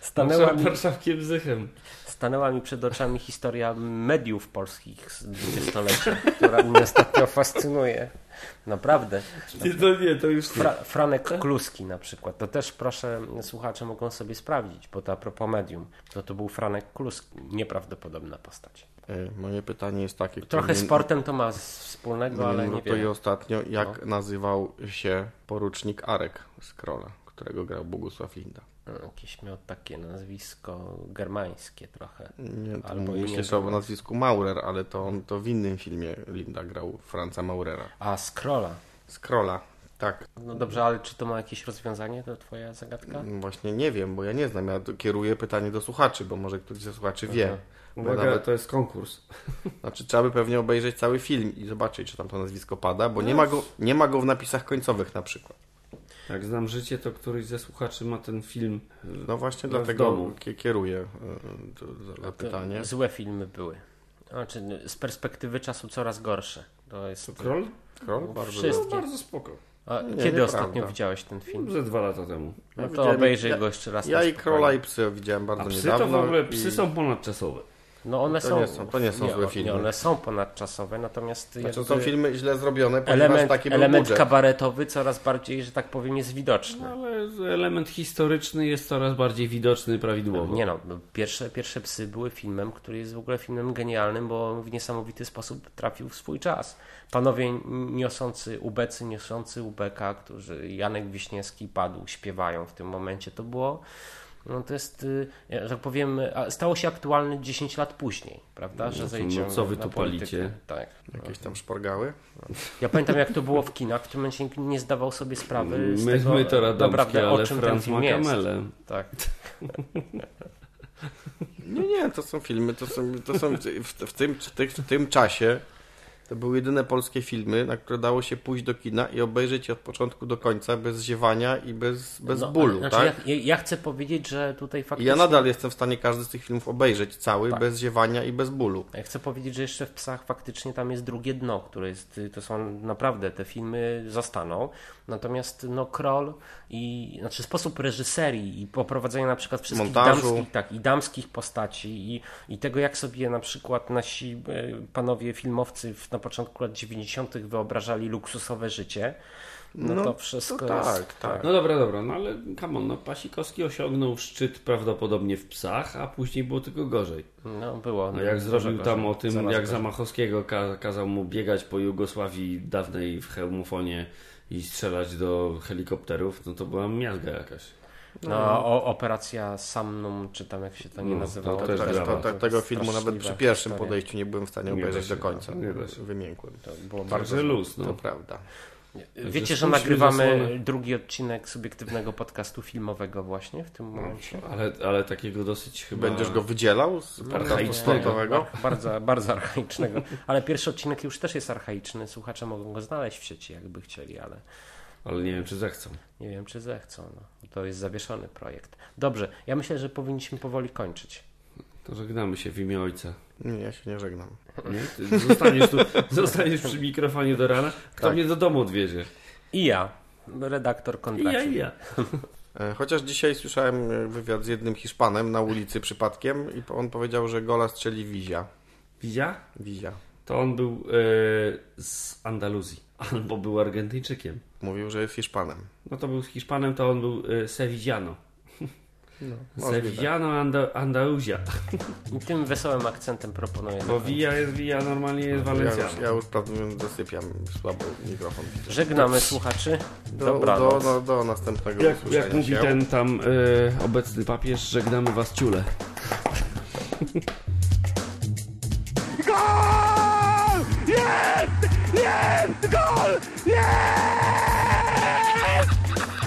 Stanęła mi, Warszawkiem zychem. Stanęła mi przed oczami historia mediów polskich z dwudziestolecia, która mnie ostatnio fascynuje. Naprawdę. Nie, to nie, to już nie. Fra, Franek Kluski na przykład. To też proszę, słuchacze mogą sobie sprawdzić, bo to a propos medium, to to był Franek Kluski. Nieprawdopodobna postać. y, Moje pytanie jest takie... Trochę nie- sportem to ma z- wspólnego, ale nie to i wiem. ostatnio, jak nazywał się porucznik Arek z Krola, którego grał Bogusław Linda. Jakieś miał takie nazwisko germańskie trochę. Nie, to Albo myślę, o nazwisku Maurer, ale to on to w innym filmie Linda grał Franca Maurera. A Scrolla. Z Krola, tak. No dobrze, ale czy to ma jakieś rozwiązanie, to twoja zagadka? No Właśnie nie wiem, bo ja nie znam. Ja kieruję pytanie do słuchaczy, bo może któryś ze słuchaczy wie. Aha. Bo Uwaga, nawet, to jest konkurs. znaczy, trzeba by pewnie obejrzeć cały film i zobaczyć, czy tam to nazwisko pada, bo nie ma go, nie ma go w napisach końcowych na przykład. Jak znam życie, to któryś ze słuchaczy ma ten film. y, No właśnie w dlatego domu. kie- kieruję y, to pytanie. Złe filmy były. Znaczy, z perspektywy czasu coraz gorsze. To jest. To Kroll? Kroll? Bardzo. No, bardzo spoko. A Nie, kiedy nieprawda. ostatnio widziałeś ten film? Ze dwa lata temu. No Ja to obejrzyj ja- go jeszcze raz. Ja i. Króla i Psy widziałem bardzo A psy niedawno. to w ogóle, i- psy są ponadczasowe. No one To są. nie są- to nie są złe Nie, filmy. one są ponadczasowe, natomiast. Znaczy, są filmy źle zrobione, ponieważ element, taki był element budżet. kabaretowy coraz bardziej, że tak powiem, jest widoczny. No, ale element historyczny jest coraz bardziej widoczny prawidłowo. Nie no, pierwsze, pierwsze psy były filmem, który jest w ogóle filmem genialnym, bo w niesamowity sposób trafił w swój czas. Panowie niosący ubecy, niosący ubeka, którzy Janek Wiśniewski padł, śpiewają w tym momencie. To było, no to jest, y, że tak powiem, stało się aktualne 10 lat później, prawda? Że No, zejdziemy no co wy na tu palicie? Tak. Jakieś tam szporgały. Ja pamiętam jak to było w kinach, w tym momencie nikt nie zdawał sobie sprawy z My, tego, my to radomskie, naprawdę, o ale czym Franz ten film jest. kamelę. Tak. Nie, nie, to są filmy, to są, to są w, w, tym, w, tym, w tym czasie to były jedyne polskie filmy, na które dało się pójść do kina i obejrzeć je od początku do końca bez ziewania i bez, bez No, bólu, znaczy, tak? ja, ja chcę powiedzieć, że tutaj faktycznie... ja nadal jestem w stanie każdy z tych filmów obejrzeć cały, Tak. bez ziewania i bez bólu. Ja chcę powiedzieć, że jeszcze w Psach faktycznie tam jest drugie dno, które jest, to są naprawdę, te filmy zostaną. Natomiast no Kroll i, znaczy sposób reżyserii i poprowadzenia na przykład wszystkich Montażu. damskich, tak, i damskich postaci i, i tego jak sobie na przykład nasi e, panowie filmowcy w, na początku lat 90. wyobrażali luksusowe życie, no, No, to wszystko to jest... tak, tak. No dobra, dobra, no ale come on, no Pasikowski osiągnął szczyt prawdopodobnie w psach, a później było tylko gorzej. No było. No jak zrobił dużo tam gorzej, o tym, jak gorzej. Zamachowskiego ka kazał mu biegać po Jugosławii dawnej w hełmofonie i strzelać do helikopterów, no to była miazga jakaś. No, o, operacja Samnum, czy tam jak się to nie No, nazywało. to Tak, dramat. to, to, tego filmu nawet przy pierwszym historia. podejściu nie byłem w stanie Nie obejrzeć się, do końca. nie da się. Wymiękłem. To było Bardzo luz, To no. prawda. Wiecie, że nagrywamy drugi odcinek subiektywnego podcastu filmowego właśnie w tym momencie. Ale, ale takiego dosyć chyba... Będziesz go wydzielał z podcastu Archaicznego. sportowego? Bardzo, bardzo archaicznego. Ale pierwszy odcinek już też jest archaiczny. Słuchacze mogą go znaleźć w sieci, jakby chcieli, ale Ale nie wiem, czy zechcą. nie wiem, czy zechcą. No. To jest zawieszony projekt. Dobrze, ja myślę, że powinniśmy powoli kończyć. To żegnamy się w imię ojca. Nie, ja się nie żegnam. Nie? Ty zostaniesz tu, zostaniesz przy mikrofonie do rana. Kto Tak. mnie do domu odwiezie? I ja, redaktor I ja, i ja. E, Chociaż dzisiaj słyszałem e, wywiad z jednym Hiszpanem na ulicy przypadkiem i on powiedział, że gola strzeli Wizia. Wizia? Wizia. To on był e, z Andaluzji. Albo był Argentyńczykiem. Mówił, że jest Hiszpanem. No to był z Hiszpanem, to on był e, Sevillano. Anda, Andaluzja. I tym wesołym akcentem proponuję. Bo Villa jest Villa, normalnie jest Ja już, Valenciano. ja już prawdę mówiąc zasypiam słabo mikrofon. Żegnamy słuchaczy. Do, Dobranoc. do, do, do następnego Jak, jak mówi się. ten tam e, obecny papież, żegnamy was ciule. Gol! Jest! Jest! Gol!